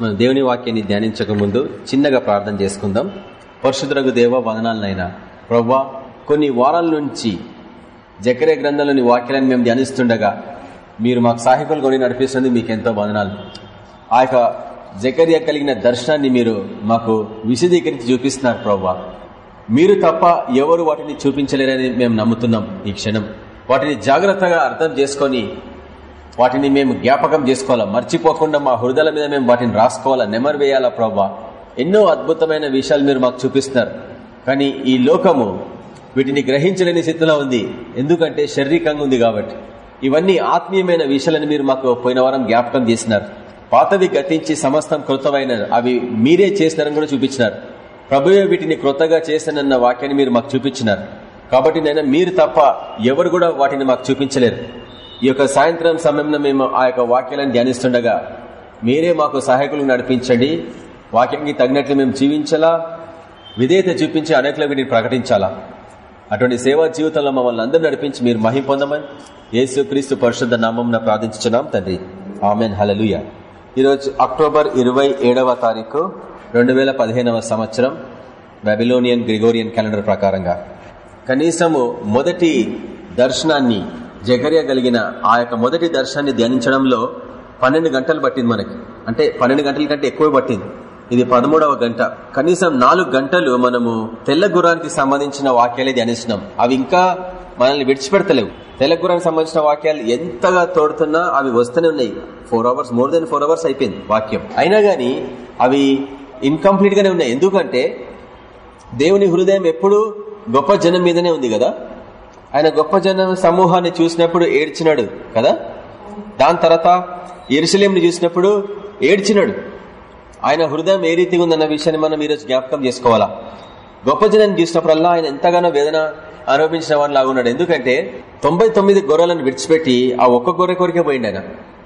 మనం దేవుని వాక్యాన్ని ధ్యానించక ముందు చిన్నగా ప్రార్థన చేసుకుందాం. పరిశుద్ధులకు దేవ వదనాలనైనా ప్రవ్వా కొన్ని వారాల నుంచి జకరే గ్రంథంలోని వాక్యాలను మేము ధ్యానిస్తుండగా మీరు మాకు సాహికులు కొని నడిపిస్తుంది మీకు ఎంతో వదనాలు. ఆ యొక్క జకర్య కలిగిన దర్శనాన్ని మీరు మాకు విశదీకరించి చూపిస్తున్నారు ప్రవ్వా. మీరు తప్ప ఎవరు వాటిని చూపించలేరని మేము నమ్ముతున్నాం ఈ క్షణం. వాటిని జాగ్రత్తగా అర్థం చేసుకొని వాటిని మేము జ్ఞాపకం చేసుకోవాలా? మర్చిపోకుండా మా హృదయాల మీద మేము వాటిని రాసుకోవాలా? నెమరు వేయాలా ప్రభా ఎన్నో అద్భుతమైన విషయాలు మీరు మాకు చూపిస్తున్నారు. కానీ ఈ లోకము వీటిని గ్రహించలేని స్థితిలో ఉంది. ఎందుకంటే శారీరకంగా ఉంది కాబట్టి. ఇవన్నీ ఆత్మీయమైన విషయాలను మీరు మాకు పోయిన వారం జ్ఞాపకం చేసినారు. పాతవి గతించి సమస్తం కృతమైన అవి మీరే చేసినారని కూడా చూపించినారు. ప్రభువే వీటిని క్రొత్తగా చేశానన్న వాక్యాన్ని మీరు మాకు చూపించినారు. కాబట్టి నేను మీరు తప్ప ఎవరు కూడా వాటిని మాకు చూపించలేరు. ఈ యొక్క సాయంత్రం సమయంలో మేము ఆ యొక్క వాక్యాలను ధ్యానిస్తుండగా మీరే మాకు సహాయకులు నడిపించండి. వాక్యానికి తగినట్లు మేము జీవించాలా? విధేయత చూపించి అనేకలకు వీటిని ప్రకటించాలా? అటువంటి సేవా జీవితంలో మమ్మల్ని అందరూ నడిపించి మీరు మహిం పొందమని యేసు క్రీస్తు పరిశుద్ధ నామం ప్రార్థించున్నాం తండ్రి. ఆమెన్. హలలుయ ఈరోజు అక్టోబర్ ఇరవై ఏడవ తారీఖు రెండు వేల పదిహేనవ సంవత్సరం బెబిలోనియన్ గ్రిగోరియన్ క్యాలెండర్ ప్రకారంగా. కనీసము మొదటి దర్శనాన్ని జగర్య కలిగిన ఆ యొక్క మొదటి దర్శనాన్ని ధ్యానించడంలో పన్నెండు గంటలు పట్టింది మనకి. అంటే పన్నెండు గంటల కంటే ఎక్కువ పట్టింది. ఇది పదమూడవ గంట. కనీసం నాలుగు గంటలు మనము తెల్ల గురానికి సంబంధించిన వాక్యాలే ధ్యానిస్తున్నాం. అవి ఇంకా మనల్ని విడిచిపెడతలేవు. తెల్ల గురానికి సంబంధించిన వాక్యాలు ఎంతగా తోడుతున్నా అవి వస్తూనే ఉన్నాయి. Four hours more than four hours అయిపోయింది వాక్యం. అయినా గాని అవి ఇన్కంప్లీట్ గానే ఉన్నాయి. ఎందుకంటే దేవుని హృదయం ఎప్పుడు గొప్ప జనం మీదనే ఉంది కదా? ఆయన గొప్ప జన సమూహాన్ని చూసినప్పుడు ఏడ్చినాడు కదా? దాని తర్వాత ఎరుసలేంని చూసినప్పుడు ఏడ్చినాడు. ఆయన హృదయం ఏ రీతిగా ఉందన్న విషయాన్ని మనం ఈరోజు జ్ఞాపకం చేసుకోవాలా? గొప్ప జనాన్ని చూసినప్పుడల్లా ఆయన ఎంతగానో వేదన అనుభవించిన వాడిని లాగున్నాడు ఎందుకంటే తొంభై తొమ్మిది గొర్రెలను విడిచిపెట్టి ఆ ఒక్క గొర్రె కొరికే పోయిండు ఆయన.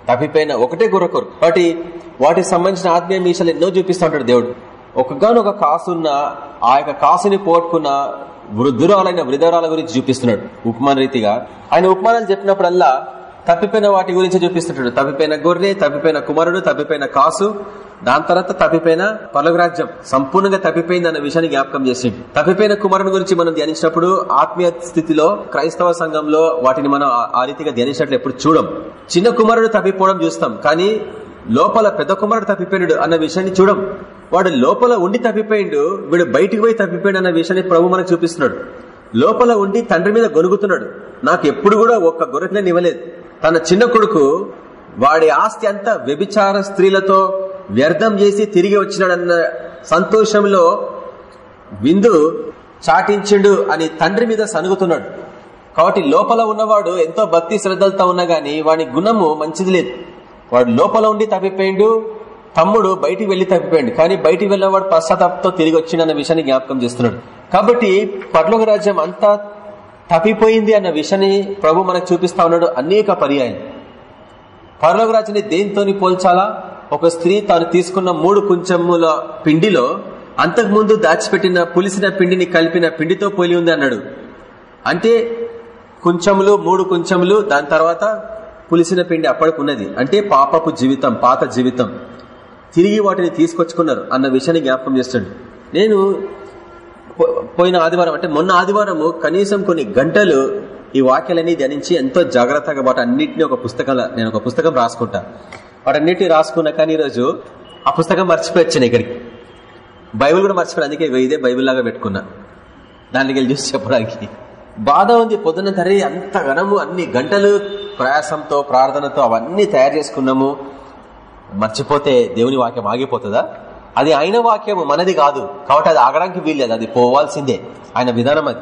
తప్పిపోయిన ఒకటే గొర్రె కొరకు వాటి వాటికి సంబంధించిన ఆత్మీయ విషయాలు ఎన్నో చూపిస్తూ ఉంటాడు దేవుడు. ఒకగానొక కాసున్న ఆ యొక్క కాసుని పోగొట్టుకున్న వృద్ధురాలైన వృధరాల గురించి చూపిస్తున్నాడు. ఉపమాన రీతిగా ఆయన ఉపమానాలు చెప్పినప్పుడల్లా తప్పిపోయిన వాటి గురించి చూపిస్తుంటాడు. తప్పిపోయిన గొర్రె తప్పిపోయిన కుమారుడు తప్పిపోయిన కాసు దాని తర్వాత తప్పిపోయిన పలుగురాజ్యం సంపూర్ణంగా తప్పిపోయింది అన్న విషయాన్ని జ్ఞాపకం చేసిండు. తప్పిపోయిన కుమారుని గురించి మనం ధ్యానించినప్పుడు ఆత్మీయ స్థితిలో క్రైస్తవ సంఘంలో వాటిని మనం ఆ రీతిగా ధ్యానించినట్లు ఎప్పుడు చూడం. చిన్న కుమారుడు తప్పిపోవడం చూస్తాం. కానీ లోపల పెద్ద కుమారుడు తప్పిపోయినాడు అన్న విషయాన్ని చూడం. వాడు లోపల ఉండి తప్పిపోయిండు వీడు బయటికి పోయి తప్పిపోయాడు అన్న విషయాన్ని ప్రభు మనకు చూపిస్తున్నాడు. లోపల ఉండి తండ్రి మీద గొనుగుతున్నాడు. నాకు ఎప్పుడు కూడా ఒక్క గొర్రెపిల్లని ఇవ్వలేదు తన చిన్న కొడుకు వాడి ఆస్తి అంతా వ్యభిచార స్త్రీలతో వ్యర్థం చేసి తిరిగి వచ్చినాడన్న సంతోషంలో విందు చాటించిండు అని తండ్రి మీద సనుగుతున్నాడు. కాబట్టి లోపల ఉన్నవాడు ఎంతో భక్తి శ్రద్ధలతో ఉన్నా గాని వాడి గుణము మంచిది లేదు. వాడు లోపల ఉండి తప్పిపోయిండు తమ్ముడు బయటికి వెళ్ళి తప్పిపోయాడు. కానీ బయటికి వెళ్ళినవాడు పశ్చాత్తాపంతో తిరిగి వచ్చిండన్న విషయాన్ని జ్ఞాపకం చేస్తున్నాడు. కాబట్టి పర్లోక రాజ్యం అంతా తప్పిపోయింది అన్న విషయాన్ని ప్రభు మనకు చూపిస్తా ఉన్నాడు అనేక పర్యాయం. పర్లోక రాజ్యాన్ని దేనితోని పోల్చాలా? ఒక స్త్రీ తాను తీసుకున్న మూడు కుంచెముల పిండిలో అంతకుముందు దాచిపెట్టిన పులిసిన పిండిని కలిపిన పిండితో పోలి ఉంది అన్నాడు. అంటే కుంచములు మూడు కుంచెములు దాని తర్వాత పులిసిన పిండి అప్పటికి ఉన్నది అంటే పాపపు జీవితం పాత జీవితం. తిరిగి వాటిని తీసుకొచ్చుకున్నారు అన్న విషయాన్ని జ్ఞాపకం చేస్తుండే. నేను పోయిన ఆదివారం అంటే మొన్న ఆదివారము కనీసం కొన్ని గంటలు ఈ వాక్యాలన్నీ ధ్యానించి ఎంతో జాగ్రత్తగా వాటి అన్నింటినీ ఒక పుస్తకంలో నేను ఒక పుస్తకం రాసుకుంటా. వాటన్నిటిని రాసుకున్నా కానీ ఈరోజు ఆ పుస్తకం మర్చిపోయాను ఇక్కడికి. బైబిల్ కూడా మర్చిపోయాను అందుకే ఇదే బైబిల్ లాగా పెట్టుకున్నా. దానికి వెళ్ళి చూసి చెప్పడానికి. బాధ ఉంది. పొద్దున్న తరి అంత ఘనము అన్ని గంటలు ప్రయాసంతో ప్రార్థనతో అవన్నీ తయారు చేసుకున్నాము. మర్చిపోతే దేవుని వాక్యం ఆగిపోతుందా? అది ఆయన వాక్యము మనది కాదు. కాబట్టి అది ఆగడానికి వీల్లేదు. అది పోవాల్సిందే. ఆయన విధానం అది.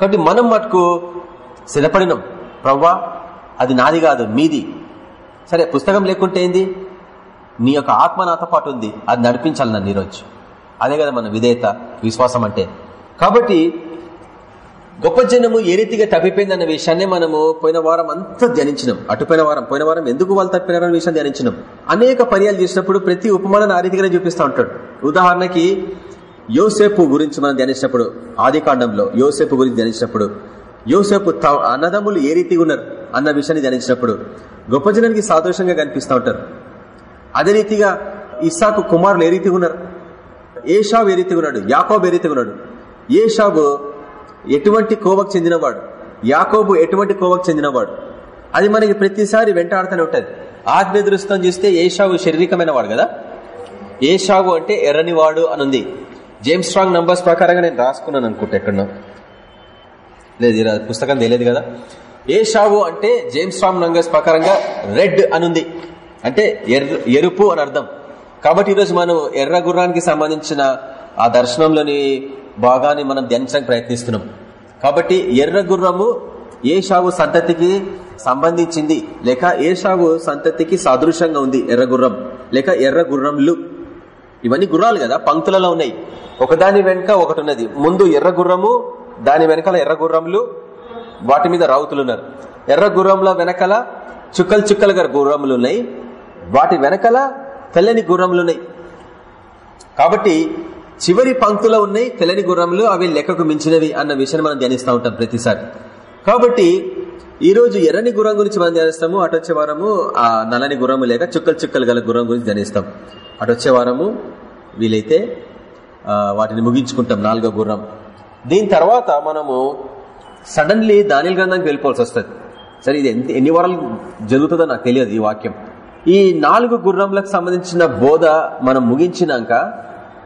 కాబట్టి మనం మటుకు స్థిరపడినం. ప్రవ్వా అది నాది కాదు మీది. సరే పుస్తకం లేకుంటే ఏంది? నీ యొక్క ఆత్మ నాతో పాటు ఉంది. అది నడిపించాలి నన్ను ఈరోజు. అదే కదా మన విధేయత విశ్వాసం అంటే. కాబట్టి గొప్ప జనము ఏ రీతిగా తప్పిపోయిందన్న విషయాన్ని మనము పోయిన వారం అంతా ధ్యానించినాం. అటుపోయిన వారం పోయిన వారం ఎందుకు వాళ్ళు తప్పినారన్న విషయం ధ్యానించినాం. అనేక పర్యాలు చేసినప్పుడు ప్రతి ఉపమానం ఆ రీతిగానే చూపిస్తూ ఉంటాడు. ఉదాహరణకి యోసేపు గురించి మనం ధ్యానించినప్పుడు ఆది కాండంలో యోసేపు గురించి ధ్యానించినప్పుడు యోసేపు అన్నదమ్ములు ఏ రీతిగా ఉన్నారు అన్న విషయాన్ని ధ్యానించినప్పుడు గొప్ప జనానికి సాదృశ్యంగా కనిపిస్తూ ఉంటారు. అదే రీతిగా ఇస్సాకు కుమారులు ఏ రీతిగా ఉన్నారు? ఏషావు ఏ రీతిగా ఉన్నాడు? యాకోబ్ ఏ రీతిగా ఉన్నాడు? ఏషాబు ఎటువంటి కోవకు చెందినవాడు? యాకోబు ఎటువంటి కోవకు చెందినవాడు? అది మనకి ప్రతిసారి వెంటాడుతూనే ఉంటుంది. ఆజ్ఞ దృష్టం చూస్తే ఏషావు శారీరకమైన వాడు కదా? ఏషావు అంటే ఎర్రనివాడు అని ఉంది జేమ్స్ స్ట్రాంగ్ నంబర్స్ ప్రకారంగా నేను రాసుకున్నాను అనుకుంటా ఎక్కడో లేదు పుస్తకం తెలియదు కదా? ఏషావు అంటే జేమ్స్ స్ట్రాంగ్ నంబర్స్ ప్రకారంగా రెడ్ అనుంది. అంటే ఎరుపు అని అర్థం. కాబట్టి ఈరోజు మనం ఎర్ర గుర్రానికి సంబంధించిన ఆ దర్శనంలోని భాగాన్ని మనం ధ్యానించడానికి ప్రయత్నిస్తున్నాం. కాబట్టి ఎర్ర గుర్రము ఏషావు సంతతికి సంబంధించింది. లేక ఏషావు సంతతికి సాదృశ్యంగా ఉంది ఎర్ర గుర్రం. లేక ఎర్ర గుర్రంలు ఇవన్నీ గుర్రాలు కదా పంక్తులలో ఉన్నాయి. ఒకదాని వెనుక ఒకటి ఉన్నది. ముందు ఎర్ర గుర్రము దాని వెనకాల ఎర్ర గుర్రములు వాటి మీద రావుతులు ఉన్నారు. ఎర్ర గుర్రంల వెనకాల చుక్కలు చుక్కలుగా గుర్రములు ఉన్నాయి. వాటి వెనకాల తెల్లని గుర్రములు ఉన్నాయి. కాబట్టి చివరి పంక్తులు ఉన్నాయి తెల్లని గుర్రములు అవి లెక్కకు మించినవి అన్న విషయాన్ని మనం ధ్యానిస్తూ ఉంటాం ప్రతిసారి. కాబట్టి ఈ రోజు ఎర్రని గుర్రం గురించి మనం ధ్యానిస్తాము అటు వచ్చే వారము ఆ నల్లని గుర్రము లేక చుక్కలు చుక్కలు గల గుర్రం గురించి ధ్యానిస్తాం. అటు వచ్చే వారము వీలైతే వాటిని ముగించుకుంటాం నాలుగో గుర్రం. దీని తర్వాత మనము సడన్లీ దానిల గ్రంథానికి వెళ్ళిపోవాల్సి వస్తుంది. సరే ఇది ఎంత ఎన్ని వారాలు జరుగుతుందో నాకు తెలియదు ఈ వాక్యం. ఈ నాలుగు గుర్రంలకు సంబంధించిన బోధ మనం ముగించినాక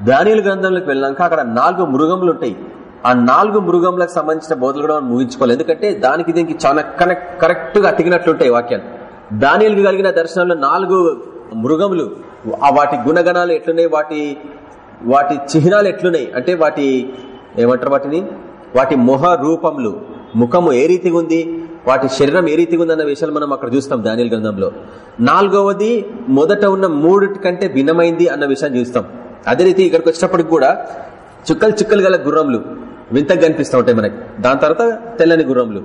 దానిల గ్రంథంలోకి వెళ్ళినాక అక్కడ నాలుగు మృగములు ఉంటాయి. ఆ నాలుగు మృగంలకు సంబంధించిన బోధలు కూడా మనం ముగించుకోవాలి ఎందుకంటే దానికి దీనికి చాలా కనెక్ట్ కరెక్ట్గా అతికినట్లుంటాయి వాక్యాలు. దానిలకు కలిగిన దర్శనంలో నాలుగు మృగములు వాటి గుణగణాలు ఎట్లున్నాయి వాటి వాటి చిహ్నాలు ఎట్లున్నాయి? అంటే వాటి ఏమంటారు వాటిని? వాటి మొహ రూపములు ముఖము ఏ రీతిగా ఉంది వాటి శరీరం ఏ రీతిగా ఉంది అన్న విషయాలు మనం అక్కడ చూస్తాం దానిల గ్రంథంలో. నాలుగవది మొదట ఉన్న మూడిటి కంటే భిన్నమైంది అన్న విషయాన్ని చూస్తాం. అదే రీతి ఇక్కడికి వచ్చినప్పటికి కూడా చుక్కలు చుక్కలు గల గుర్రంలు వింతగా కనిపిస్తూ ఉంటాయి మనకి. దాని తర్వాత తెల్లని గుర్రంలు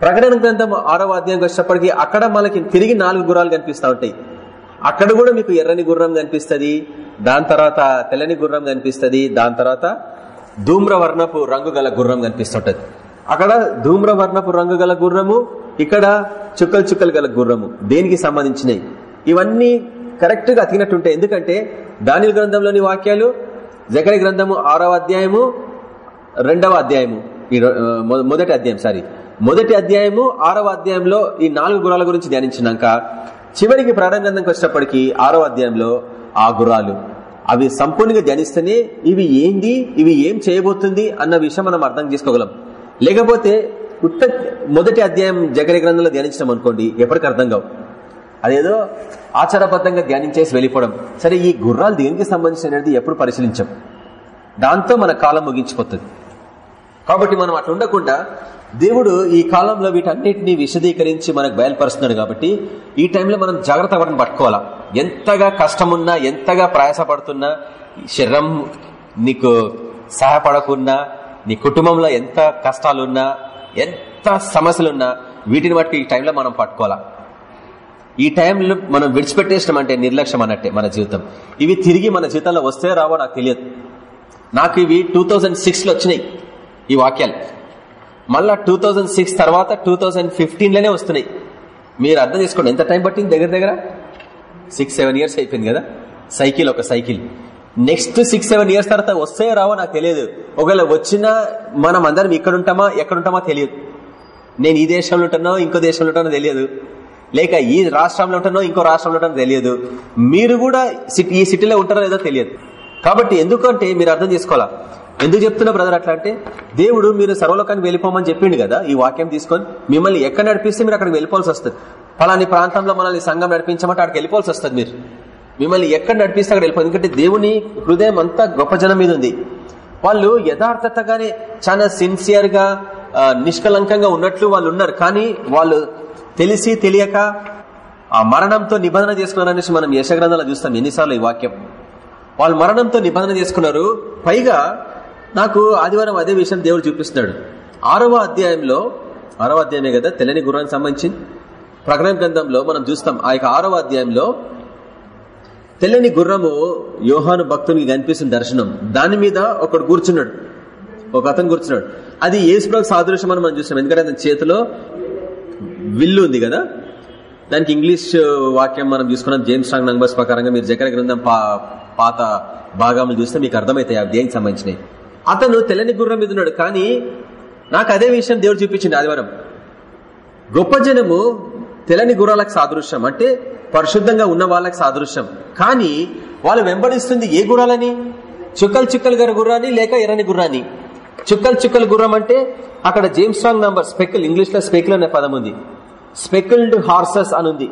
ప్రకటన గ్రంథం ఆరవ అధ్యాయం వచ్చినప్పటికీ అక్కడ మనకి తిరిగి నాలుగు గుర్రాలు కనిపిస్తూ ఉంటాయి. అక్కడ కూడా మీకు ఎర్రని గుర్రం కనిపిస్తుంది దాని తర్వాత తెల్లని గుర్రం కనిపిస్తుంది దాని తర్వాత ధూమ్రవర్ణపు రంగు గల గుర్రం కనిపిస్తుంటది అక్కడ ధూమ్రవర్ణపు రంగు గల గుర్రము ఇక్కడ చుక్కలు చుక్కలు గల గుర్రము దేనికి సంబంధించినవి? ఇవన్నీ కరెక్ట్గా అతికినట్టుంటాయి ఎందుకంటే దాని గ్రంథంలోని వాక్యాలు జకరి గ్రంథము ఆరవ అధ్యాయము రెండవ అధ్యాయము ఈ మొదటి అధ్యాయం సారీ. మొదటి అధ్యాయము ఆరవ అధ్యాయంలో ఈ నాలుగు గురాల గురించి ధ్యానించినాక చివరికి ప్రారంభంకి వచ్చినప్పటికీ ఆరవ అధ్యాయంలో ఆ గురాలు. అవి సంపూర్ణంగా ధ్యానిస్తేనే ఇవి ఏంది ఇవి ఏం చేయబోతుంది అన్న విషయం మనం అర్థం చేసుకోగలం. లేకపోతే ఉత్త మొదటి అధ్యాయం జగరి గ్రంథంలో ధ్యానించడం అనుకోండి ఎప్పటికీ అర్థం కావు. అదేదో ఆచారబద్ధంగా ధ్యానించేసి వెళ్ళిపోవడం. సరే ఈ గుర్రాలు దేనికి సంబంధించినది ఎప్పుడు పరిశీలించాం? దాంతో మన కాలం ముగించిపోతుంది. కాబట్టి మనం అట్లా ఉండకుండా దేవుడు ఈ కాలంలో వీటన్నిటిని విశదీకరించి మనకు బయలుపరుస్తున్నాడు కాబట్టి ఈ టైంలో మనం జాగ్రత్త పడిన పట్టుకోవాలా? ఎంతగా కష్టమున్నా ఎంతగా ప్రయాసపడుతున్నా శరీరం నీకు సహాయపడకున్నా నీ కుటుంబంలో ఎంత కష్టాలున్నా ఎంత సమస్యలున్నా వీటిని బట్టి ఈ టైంలో మనం పట్టుకోవాలా? ఈ టైంలో మనం విడిచిపెట్టేసినాం అంటే నిర్లక్ష్యం అన్నట్టే మన జీవితం. ఇవి తిరిగి మన జీవితంలో వస్తే రావో నాకు తెలియదు. నాకు ఇవి టూ థౌజండ్ సిక్స్లో వచ్చినాయి ఈ వాక్యాలు. మళ్ళా టూ థౌజండ్ సిక్స్ తర్వాత టూ థౌజండ్ ఫిఫ్టీన్లోనే వస్తున్నాయి. మీరు అర్థం చేసుకోండి ఎంత టైం పట్టింది దగ్గర దగ్గర? సిక్స్ సెవెన్ ఇయర్స్ అయిపోయింది కదా? సైకిల్ ఒక cycle. Next six seven years తర్వాత వస్తే రావో నాకు తెలియదు. ఒకవేళ వచ్చినా మనం అందరం ఇక్కడ ఉంటామా ఎక్కడ ఉంటామా తెలియదు. నేను ఈ దేశంలో ఉంటానో ఇంకో దేశంలో ఉంటానో తెలియదు. లేక ఈ రాష్ట్రంలో ఉంటానో ఇంకో రాష్ట్రంలో ఉంటానో తెలియదు. మీరు కూడా ఈ సిటీలో ఉంటారో లేదో తెలియదు. కాబట్టి ఎందుకంటే మీరు అర్థం చేసుకోవాలా? ఎందుకు చెప్తున్నా బ్రదర్ అట్లా అంటే దేవుడు మీరు సర్వలోకానికి వెళ్ళిపోమని చెప్పిండు కదా ఈ వాక్యం తీసుకొని మిమ్మల్ని ఎక్కడ నడిపిస్తే మీరు అక్కడికి వెళ్ళిపోవాల్సి వస్తుంది. పలాని ప్రాంతంలో మనల్ని సంఘం నడిపించమంటే అక్కడికి వెళ్ళిపోవాల్సి వస్తుంది మీరు. మిమ్మల్ని ఎక్కడ నడిపిస్తే అక్కడ వెళ్ళిపోతుంది ఎందుకంటే దేవుని హృదయం అంతా గొప్ప జనం మీద ఉంది. వాళ్ళు యథార్థతగానే చాలా సిన్సియర్గా నిష్కలంకంగా ఉన్నట్లు వాళ్ళు ఉన్నారు. కానీ వాళ్ళు తెలిసి తెలియక ఆ మరణంతో నిబంధన చేసుకున్నారనేసి మనం యశగ్రంథాలు చూస్తాం ఎన్నిసార్లు ఈ వాక్యం. వాళ్ళు మరణంతో నిబంధన చేసుకున్నారు. పైగా నాకు ఆదివారం అదే విషయం దేవుడు చూపిస్తున్నాడు. ఆరవ అధ్యాయంలో ఆరవ అధ్యాయమే కదా తెల్లని గుర్రానికి సంబంధించి ప్రకటన గ్రంథంలో మనం చూస్తాం. ఆ యొక్క ఆరవ అధ్యాయంలో తెల్లని గుర్రము యోహాను భక్తునికి కనిపిస్తున్న దర్శనం. దాని మీద ఒకడు కూర్చున్నాడు. ఒక అతను కూర్చున్నాడు. అది ఏసుప్రకు సాదృశ్యం అని మనం చూస్తాం. ఎందుకంటే అతని చేతిలో విల్లు ఉంది కదా? దానికి ఇంగ్లీష్ వాక్యం మనం చూసుకున్నాం జేమ్స్ స్ట్రాంగ్ నంబర్స్ ప్రకారంగా మీరు జకర గ్రంథం పా- పాత భాగములు చూస్తే మీకు అర్థమవుతాయి అవి దేనికి సంబంధించినవి. అతను తెల్లని గుర్రం మీద ఉన్నాడు కానీ నాకు అదే విషయం దేవుడు చూపించింది ఆదివారం. గొప్ప జనము తెలని గుర్రాలకు సాదృశ్యం అంటే పరిశుద్ధంగా ఉన్న వాళ్ళకి సాదృశ్యం. కానీ వాళ్ళు వెంబడిస్తుంది ఏ గుర్రాలని? చుక్కలు చుక్కలు గారి గుర్రాన్ని లేక ఎర్రని గుర్రాన్ని? చుక్కలు చుక్కలు గుర్రం అంటే అక్కడ జేమ్స్ స్ట్రాంగ్ నంబర్ స్పెకిల్ ఇంగ్లీష్లో స్పెకిల్ అనే పదం ఉంది. స్పెకిల్డ్ హార్సెస్ అని ఉంది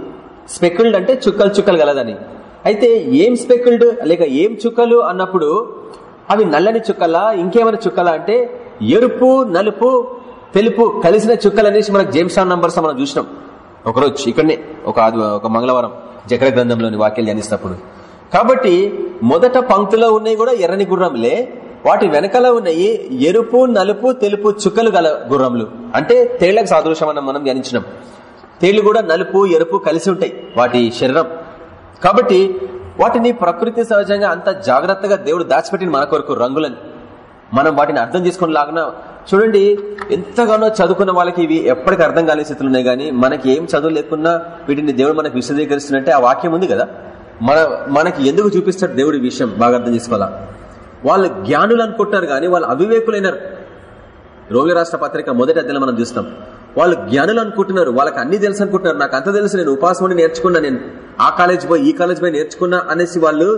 స్పెకిల్డ్ అంటే చుక్కలు చుక్కలు గలదని. అయితే ఏం స్పెకిల్డ్ లేక ఏం చుక్కలు అన్నప్పుడు అవి నల్లని చుక్కలా ఇంకేమైనా చుక్కలా అంటే ఎరుపు నలుపు తెలుపు కలిసిన చుక్కలు అనేసి మనకు జేమ్స్ నంబర్స్ మనం చూసినాం. ఒకరోజు ఇక్కడనే ఒక ఒక మంగళవారం జకర గ్రంథంలోని వాక్యాలు ధ్యానిస్తున్నప్పుడు. కాబట్టి మొదట పంక్తిలో ఉన్నాయి కూడా ఎర్రని గుర్రంలే వాటి వెనకాల ఉన్నాయి ఎరుపు నలుపు తెలుపు చుక్కలు గల గుర్రములు. అంటే తేళ్ళకు సాదృశ్యం అన్న మనం ధ్యానించినాం. తేళ్ళు కూడా నలుపు ఎరుపు కలిసి ఉంటాయి. వాటి శరీరం. కాబట్టి వాటిని ప్రకృతి సహజంగా అంత జాగ్రత్తగా దేవుడు దాచిపెట్టిన మన కొరకు రంగులని. మనం వాటిని అర్థం చేసుకుని లాగిన చూడండి ఎంతగానో చదువుకున్న వాళ్ళకి ఇవి ఎప్పటికీ అర్థం కాలే స్థితులు ఉన్నాయి. కానీ మనకి ఏం చదువు లేకున్నా వీటిని దేవుడు మనకు విశదీకరిస్తున్నట్టే ఆ వాక్యం ఉంది కదా. మన మనకి ఎందుకు చూపిస్తాడు దేవుడి విషయం బాగా అర్థం చేసుకోవాలా? వాళ్ళు జ్ఞానులు అనుకుంటున్నారు కానీ వాళ్ళు అవివేకులైనారు. రోగి రాష్ట్ర పత్రిక మొదటి అధ్యాయం మనం చూస్తాం. వాళ్ళు జ్ఞానులు అనుకుంటున్నారు వాళ్ళకి అన్ని తెలుసు అనుకుంటున్నారు. నాకు అంత తెలుసు నేను ఉపాసం నేర్చుకున్నా నేను ఆ కాలేజ్ పోయి ఈ కాలేజ్ పోయి నేర్చుకున్నా అనేసి వాళ్ళు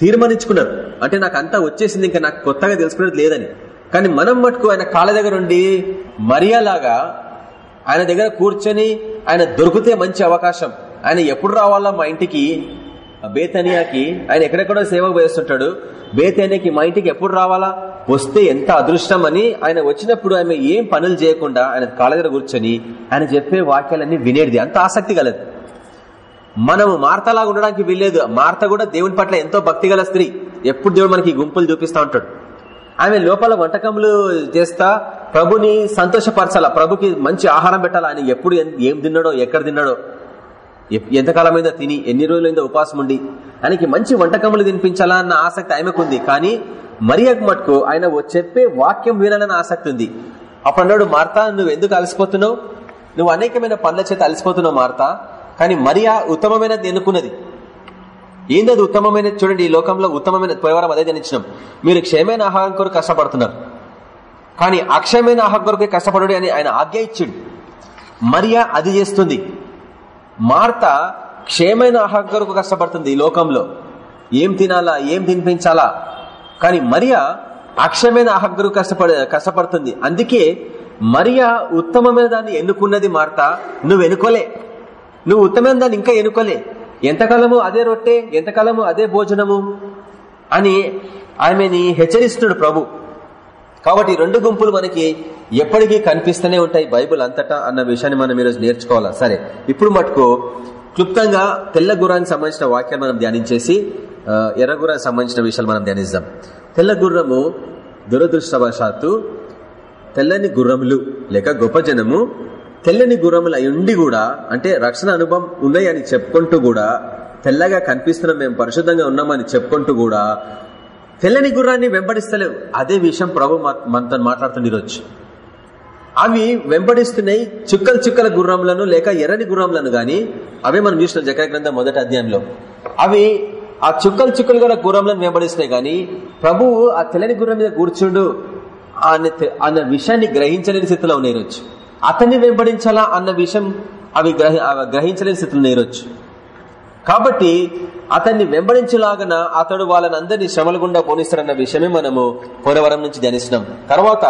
తీర్మానించుకున్నారు. అంటే నాకు అంతా వచ్చేసింది ఇంకా నాకు కొత్తగా తెలుసుకునేది లేదని. కానీ మనం మటుకు ఆయన కాళ్ళ దగ్గర ఉండి మరియాలాగా ఆయన దగ్గర కూర్చొని ఆయన దొరికితే మంచి అవకాశం. ఆయన ఎప్పుడు రావాలా మా ఇంటికి? బేతనియాకి ఆయన ఎక్కడెక్కడో సేవకు వేస్తుంటాడు బేతనియాకి మా ఇంటికి ఎప్పుడు రావాలా? వస్తే ఎంత అదృష్టం అని ఆయన వచ్చినప్పుడు ఆమె ఏం పనులు చేయకుండా ఆయన కాళ్ళ దగ్గర కూర్చొని ఆయన చెప్పే వాక్యాలన్నీ వినేది అంత ఆసక్తి కలదు. మనము మార్తలాగా ఉండడానికి వీల్లేదు. మార్త కూడా దేవుని పట్ల ఎంతో భక్తి గల స్త్రీ. ఎప్పుడు దేవుడు మనకి గుంపులు చూపిస్తా ఉంటాడు. ఆమె లోపల వంటకములు చేస్తా ప్రభుని సంతోషపరచాలా? ప్రభుకి మంచి ఆహారం పెట్టాలా ఆయన ఎప్పుడు ఏం తిన్నాడో ఎక్కడ తిన్నాడో? ఎంతకాలమైందో తిని ఎన్ని రోజులైందో ఉపాసం ఉండి ఆయనకి మంచి వంటకములు తినిపించాలా అన్న ఆసక్తి ఆమెకుంది. కానీ మరియకు మటుకు ఆయన ఓ చెప్పే వాక్యం వినాలన్న ఆసక్తి ఉంది. అప్పుడు అన్నాడు మార్తా నువ్వు ఎందుకు అలసిపోతున్నావు? నువ్వు అనేకమైన పనుల చేత అలసిపోతున్నావు మార్తా. కానీ మరియా ఉత్తమమైనది ఎన్నుకున్నది ఏందది ఉత్తమమైనది? చూడండి ఈ లోకంలో ఉత్తమమైన పోయవరం అదే జనించినాం. మీరు క్షయమైన ఆహారం కొరకు కష్టపడుతున్నారు. కానీ అక్షయమైన ఆహారం కొరకే కష్టపడు అని ఆయన ఆజ్ఞ ఇచ్చిండు. మరియా అది చేస్తుంది. మార్త క్షేమైన ఆహారం కొరకు కష్టపడుతుంది ఈ లోకంలో. ఏం తినాలా ఏం తినిపించాలా? కానీ మరియా అక్షయమైన ఆహారం కొరకు కష్టపడ కష్టపడుతుంది. అందుకే మరియా ఉత్తమమైన దాన్ని ఎన్నుకున్నది మార్త నువ్వు ఎన్నుకోలే. నువ్వు ఉత్తమమైన దాన్ని ఇంకా ఎన్నుకోలే. ఎంతకాలము అదే రొట్టె ఎంతకాలము అదే భోజనము? అని ఆమెని హెచ్చరిస్తున్నాడు ప్రభు. కాబట్టి రెండు గుంపులు మనకి ఎప్పటికీ కనిపిస్తూనే ఉంటాయి బైబుల్ అంతటా అన్న విషయాన్ని మనం ఈరోజు నేర్చుకోవాలా? సరే ఇప్పుడు మటుకు క్లుప్తంగా తెల్ల గుర్రానికి సంబంధించిన వాక్యాలు మనం ధ్యానించేసి ఆ, ఎర్ర గుర్రానికి సంబంధించిన విషయాలు మనం ధ్యానిస్తాం తెల్ల గుర్రము దురదృష్టవశాత్తు తెల్లని గుర్రములు లేక గొప్ప జనము తెల్లని గుర్రములు అయి ఉండి కూడా అంటే రక్షణ అనుభవం ఉన్నాయని చెప్పుకుంటూ కూడా తెల్లగా కనిపిస్తున్నాం మేము పరిశుద్ధంగా ఉన్నామని చెప్పుకుంటూ కూడా తెల్లని గుర్రాన్ని వెంబడిస్తలేవు. అదే విషయం ప్రభు మనతో మాట్లాడుతుంది ఈరోజు. అవి వెంబడిస్తున్నాయి చుక్కల చుక్కల గుర్రములను లేక ఎర్రని గుర్రములను గాని అవే మనం చూసిన జకర గ్రంథం మొదటి అధ్యాయంలో. అవి ఆ చుక్కలు చుక్కలు గల గుర్రములను వెంబడిస్తున్నాయి గాని ప్రభువు ఆ తెల్లని గుర్రం మీద కూర్చుండు. అన్న అన్న విషయాన్ని గ్రహించలేని స్థితిలో నేరొచ్చు అతన్ని వెంబడించాలా అన్న విషయం అవి గ్రహి అవి గ్రహించలేని స్థితిలో నేరొచ్చు కాబట్టి అతన్ని వెంబడించలాగన అతడు వాళ్ళని అందరినీ శ్రమల గుండా పోనిస్తాడన్న విషయమే మనము పోరవరం నుంచి ధ్యానిస్తున్నాం. తర్వాత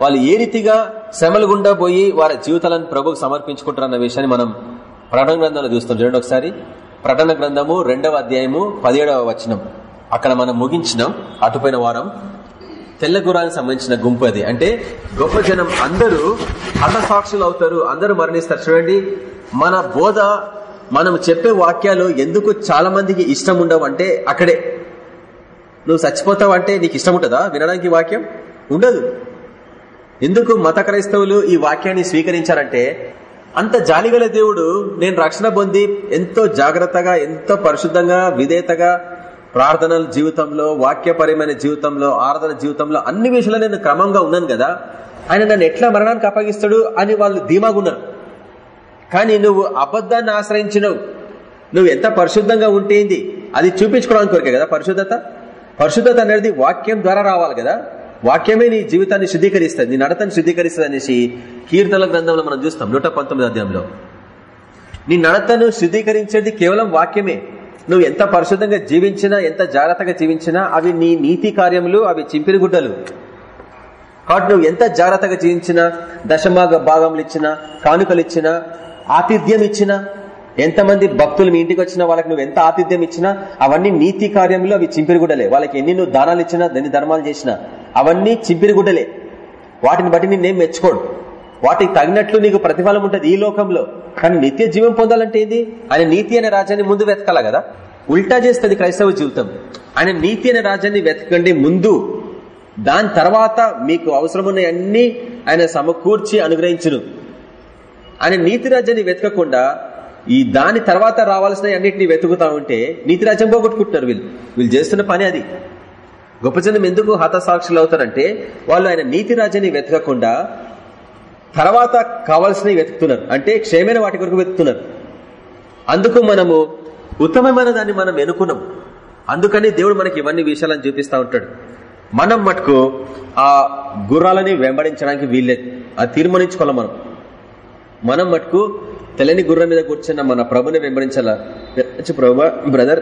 వాళ్ళు ఏ రీతిగా శ్రమలు గుండా పోయి వారి జీవితాలను ప్రభుకు సమర్పించుకుంటారన్న విషయాన్ని మనం ప్రకటన గ్రంథంలో చూస్తాం చూడండి ఒకసారి. ప్రకటన గ్రంథము రెండవ అధ్యాయము పదిహేడవ వచనం. అక్కడ మనం ముగించినాం. అటుపోయిన వారం. తెల్ల గురానికి సంబంధించిన గుంపు అది. అంటే గొప్ప జనం అందరూ హతసాక్షులు అవుతారు. అందరూ మరణిస్తారు. చూడండి. మన బోధ మనం చెప్పే వాక్యాలు ఎందుకు చాలా మందికి ఇష్టం ఉండవు అంటే అక్కడే. నువ్వు చచ్చిపోతావు అంటే నీకు ఇష్టం ఉంటుందా? వినడానికి వాక్యం ఉండదు. ఎందుకు మత క్రైస్తవులు ఈ వాక్యాన్ని స్వీకరించారంటే అంత జాలిగల దేవుడు నేను రక్షణ పొంది ఎంతో జాగ్రత్తగా ఎంతో పరిశుద్ధంగా విధేయతగా ప్రార్థనల జీవితంలో వాక్యపరమైన జీవితంలో ఆరాధన జీవితంలో అన్ని విషయంలో నేను క్రమంగా ఉన్నాను కదా. ఆయన నన్ను ఎట్లా మరణానికి అప్పగిస్తాడు అని వాళ్ళు ధీమాగున్నారు కానీ నువ్వు అబద్ధాన్ని ఆశ్రయించినవు. నువ్వు ఎంత పరిశుద్ధంగా ఉంటేంది అది చూపించుకోవడానికి కొరకే కదా పరిశుద్ధత? పరిశుద్ధత అనేది వాక్యం ద్వారా రావాలి కదా. వాక్యమే నీ జీవితాన్ని శుద్ధీకరిస్తుంది నీ నడతని శుద్ధీకరిస్తుంది అనేసి కీర్తన గ్రంథంలో మనం చూస్తాం నూట పంతొమ్మిది అధ్యాయంలో. నీ నడతను శుద్ధీకరించేది కేవలం వాక్యమే. నువ్వు ఎంత పరిశుద్ధంగా జీవించినా ఎంత జాగ్రత్తగా జీవించినా అవి నీ నీతి కార్యములు అవి చింపిన గుడ్డలు. కాబట్టి నువ్వు ఎంత జాగ్రత్తగా జీవించినా దశమాగ భాగములు ఇచ్చినా కానుకలు ఇచ్చినా ఆతిథ్యం ఇచ్చినా ఎంతమంది భక్తులు మీ ఇంటికి వచ్చినా వాళ్ళకి నువ్వు ఎంత ఆతిథ్యం ఇచ్చినా అవన్నీ నీతి కార్యంలో అవి చింపిరిగుడ్డలే. వాళ్ళకి ఎన్ని నువ్వు దానాలు ఇచ్చినా ఎన్ని ధర్మాలు చేసినా అవన్నీ చింపిరిగుడ్డలే. వాటిని బట్టి నిన్నేం మెచ్చుకోడు. వాటికి తగినట్లు నీకు ప్రతిఫలం ఉంటుంది ఈ లోకంలో. కానీ నిత్య జీవం పొందాలంటే ఏది? ఆయన నీతి అనే రాజ్యాన్ని ముందు వెతకాల కదా? ఉల్టా చేస్తుంది క్రైస్తవ జీవితం. ఆయన నీతి అనే రాజ్యాన్ని వెతకండి ముందు. దాని తర్వాత మీకు అవసరమున్న అన్ని ఆయన సమకూర్చి అనుగ్రహించును. ఆయన నీతి రాజ్యాన్ని వెతకకుండా ఈ దాని తర్వాత రావాల్సిన అన్నింటినీ వెతుకుతా ఉంటే నీతి రాజ్యం పోగొట్టుకుంటున్నారు వీళ్ళు. వీళ్ళు చేస్తున్న పని అది. గొప్ప జనం ఎందుకు హతసాక్షులు అవుతారంటే వాళ్ళు ఆయన నీతి రాజ్యాన్ని వెతకకుండా తర్వాత కావాల్సినవి వెతుకుతున్నారు. అంటే క్షేమైన వాటి కొరకు వెతుకుతున్నారు. అందుకు మనము ఉత్తమమైన దాన్ని మనం ఎన్నుకున్నాం. అందుకని దేవుడు మనకి ఇవన్నీ విషయాలను చూపిస్తా ఉంటాడు. మనం మటుకు ఆ గుర్రాలని వెంబడించడానికి వీల్లేదు. అది తీర్మానించుకోవాలి మనం. మనం మటుకు తెల్లని గుర్రం మీద కూర్చున్న మన ప్రభుని వెంబడించాలా? ప్రభు బ్రదర్.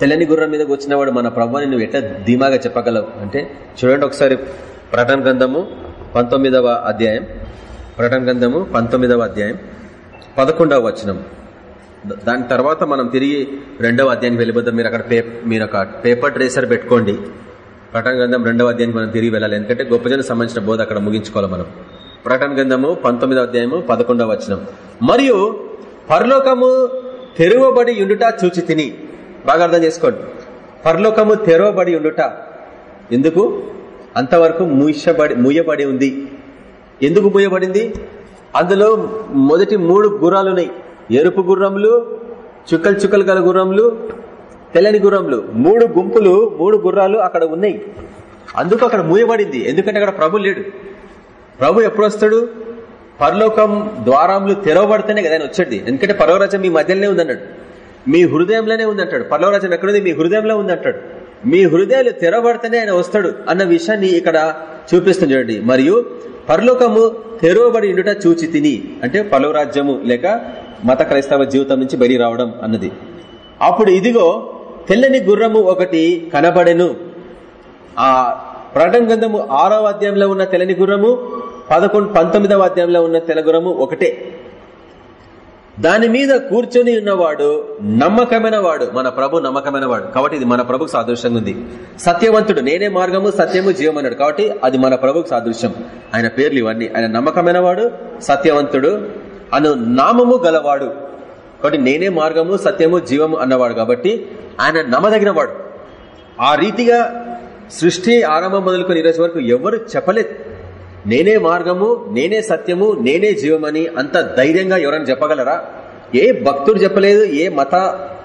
తెల్లని గుర్రం మీద కూర్చున్న వాడు మన ప్రభుని నువ్వు ఎట్లా ధీమాగా చెప్పగలవు? అంటే చూడండి ఒకసారి ప్రటన గ్రంథము పంతొమ్మిదవ అధ్యాయం. ప్రటన గ్రంథము పంతొమ్మిదవ అధ్యాయం. పదకొండవ వచనం. దాని తర్వాత మనం తిరిగి రెండవ అధ్యాయం వెళ్ళిపోతాం. మీరు అక్కడ మీరు ఒక పేపర్ ట్రేసర్ పెట్టుకోండి. ప్రటన గ్రంథం రెండవ అధ్యాయం మనం తిరిగి వెళ్ళాలి. ఎందుకంటే గొప్ప సంబంధించిన బోధ అక్కడ ముగించుకోవాలి మనం. ప్రకటన గ్రంథము పంతొమ్మిదవ అధ్యాయము పదకొండవ వచనం. మరియు పరలోకము తెరువబడి ఉండుట చూచి తిని. బాగా అర్థం చేసుకోండి. పరలోకము తెరవబడి ఉండుట. ఎందుకు? అంతవరకు మూయబడి మూయబడి ఉంది. ఎందుకు మూయబడింది? అందులో మొదటి మూడు గుర్రాలున్నాయి ఎరుపు గుర్రములు చుక్కలు చుక్కలు గల గుర్రములు తెల్లని గుర్రములు. మూడు గుంపులు మూడు గుర్రాలు అక్కడ ఉన్నాయి. అందుకు అక్కడ మూయబడింది. ఎందుకంటే అక్కడ ప్రభు లేడు. ప్రభు ఎప్పుడు వస్తాడు? పరలోకం ద్వారములు తెరవబడితేనే కదా ఆయన వచ్చేది ఎందుకంటే పర్వరాజ్యం మీ మధ్యలోనే ఉందన్నాడు. మీ హృదయంలోనే ఉందంటాడు. పర్వరాజ్యం ఎక్కడుంది? మీ హృదయంలో ఉందంటాడు. మీ హృదయాలు తెరవబడితేనే ఆయన వస్తాడు అన్న విషయాన్ని ఇక్కడ చూపిస్తుంది చూడండి. మరియు పరలోకము తెరవబడి ఉండుట చూచి తిని. అంటే పర్వరాజ్యము లేక మత క్రైస్తవ జీవితం నుంచి బయట రావడం అన్నది. అప్పుడు ఇదిగో తెల్లని గుర్రము ఒకటి కనబడెను. ఆ ప్రకటన గ్రంథము ఆరో అధ్యాయంలో ఉన్న తెల్లని గుర్రము పదకొండు పంతొమ్మిదవ అధ్యాయంలో ఉన్న తెలగురము ఒకటే. దాని మీద కూర్చొని ఉన్నవాడు నమ్మకమైన వాడు మన ప్రభు నమ్మకమైన వాడు కాబట్టి ఇది మన ప్రభుకు సాదృశ్యంగా ఉంది. సత్యవంతుడు నేనే మార్గము సత్యము జీవం అన్నాడు. కాబట్టి అది మన ప్రభుకు సాదృశ్యం. ఆయన పేర్లు ఇవన్నీ. ఆయన నమ్మకమైన వాడు సత్యవంతుడు అను నామము గలవాడు. కాబట్టి నేనే మార్గము సత్యము జీవము అన్నవాడు. కాబట్టి ఆయన నమ్మదగిన వాడు ఆ రీతిగా సృష్టి ఆరంభం మొదలుకొని ఈరోజు వరకు ఎవరు చెప్పలేదు. నేనే మార్గము నేనే సత్యము నేనే జీవమని అంత ధైర్యంగా ఎవరైనా చెప్పగలరా? ఏ భక్తుడు చెప్పలేదు ఏ మత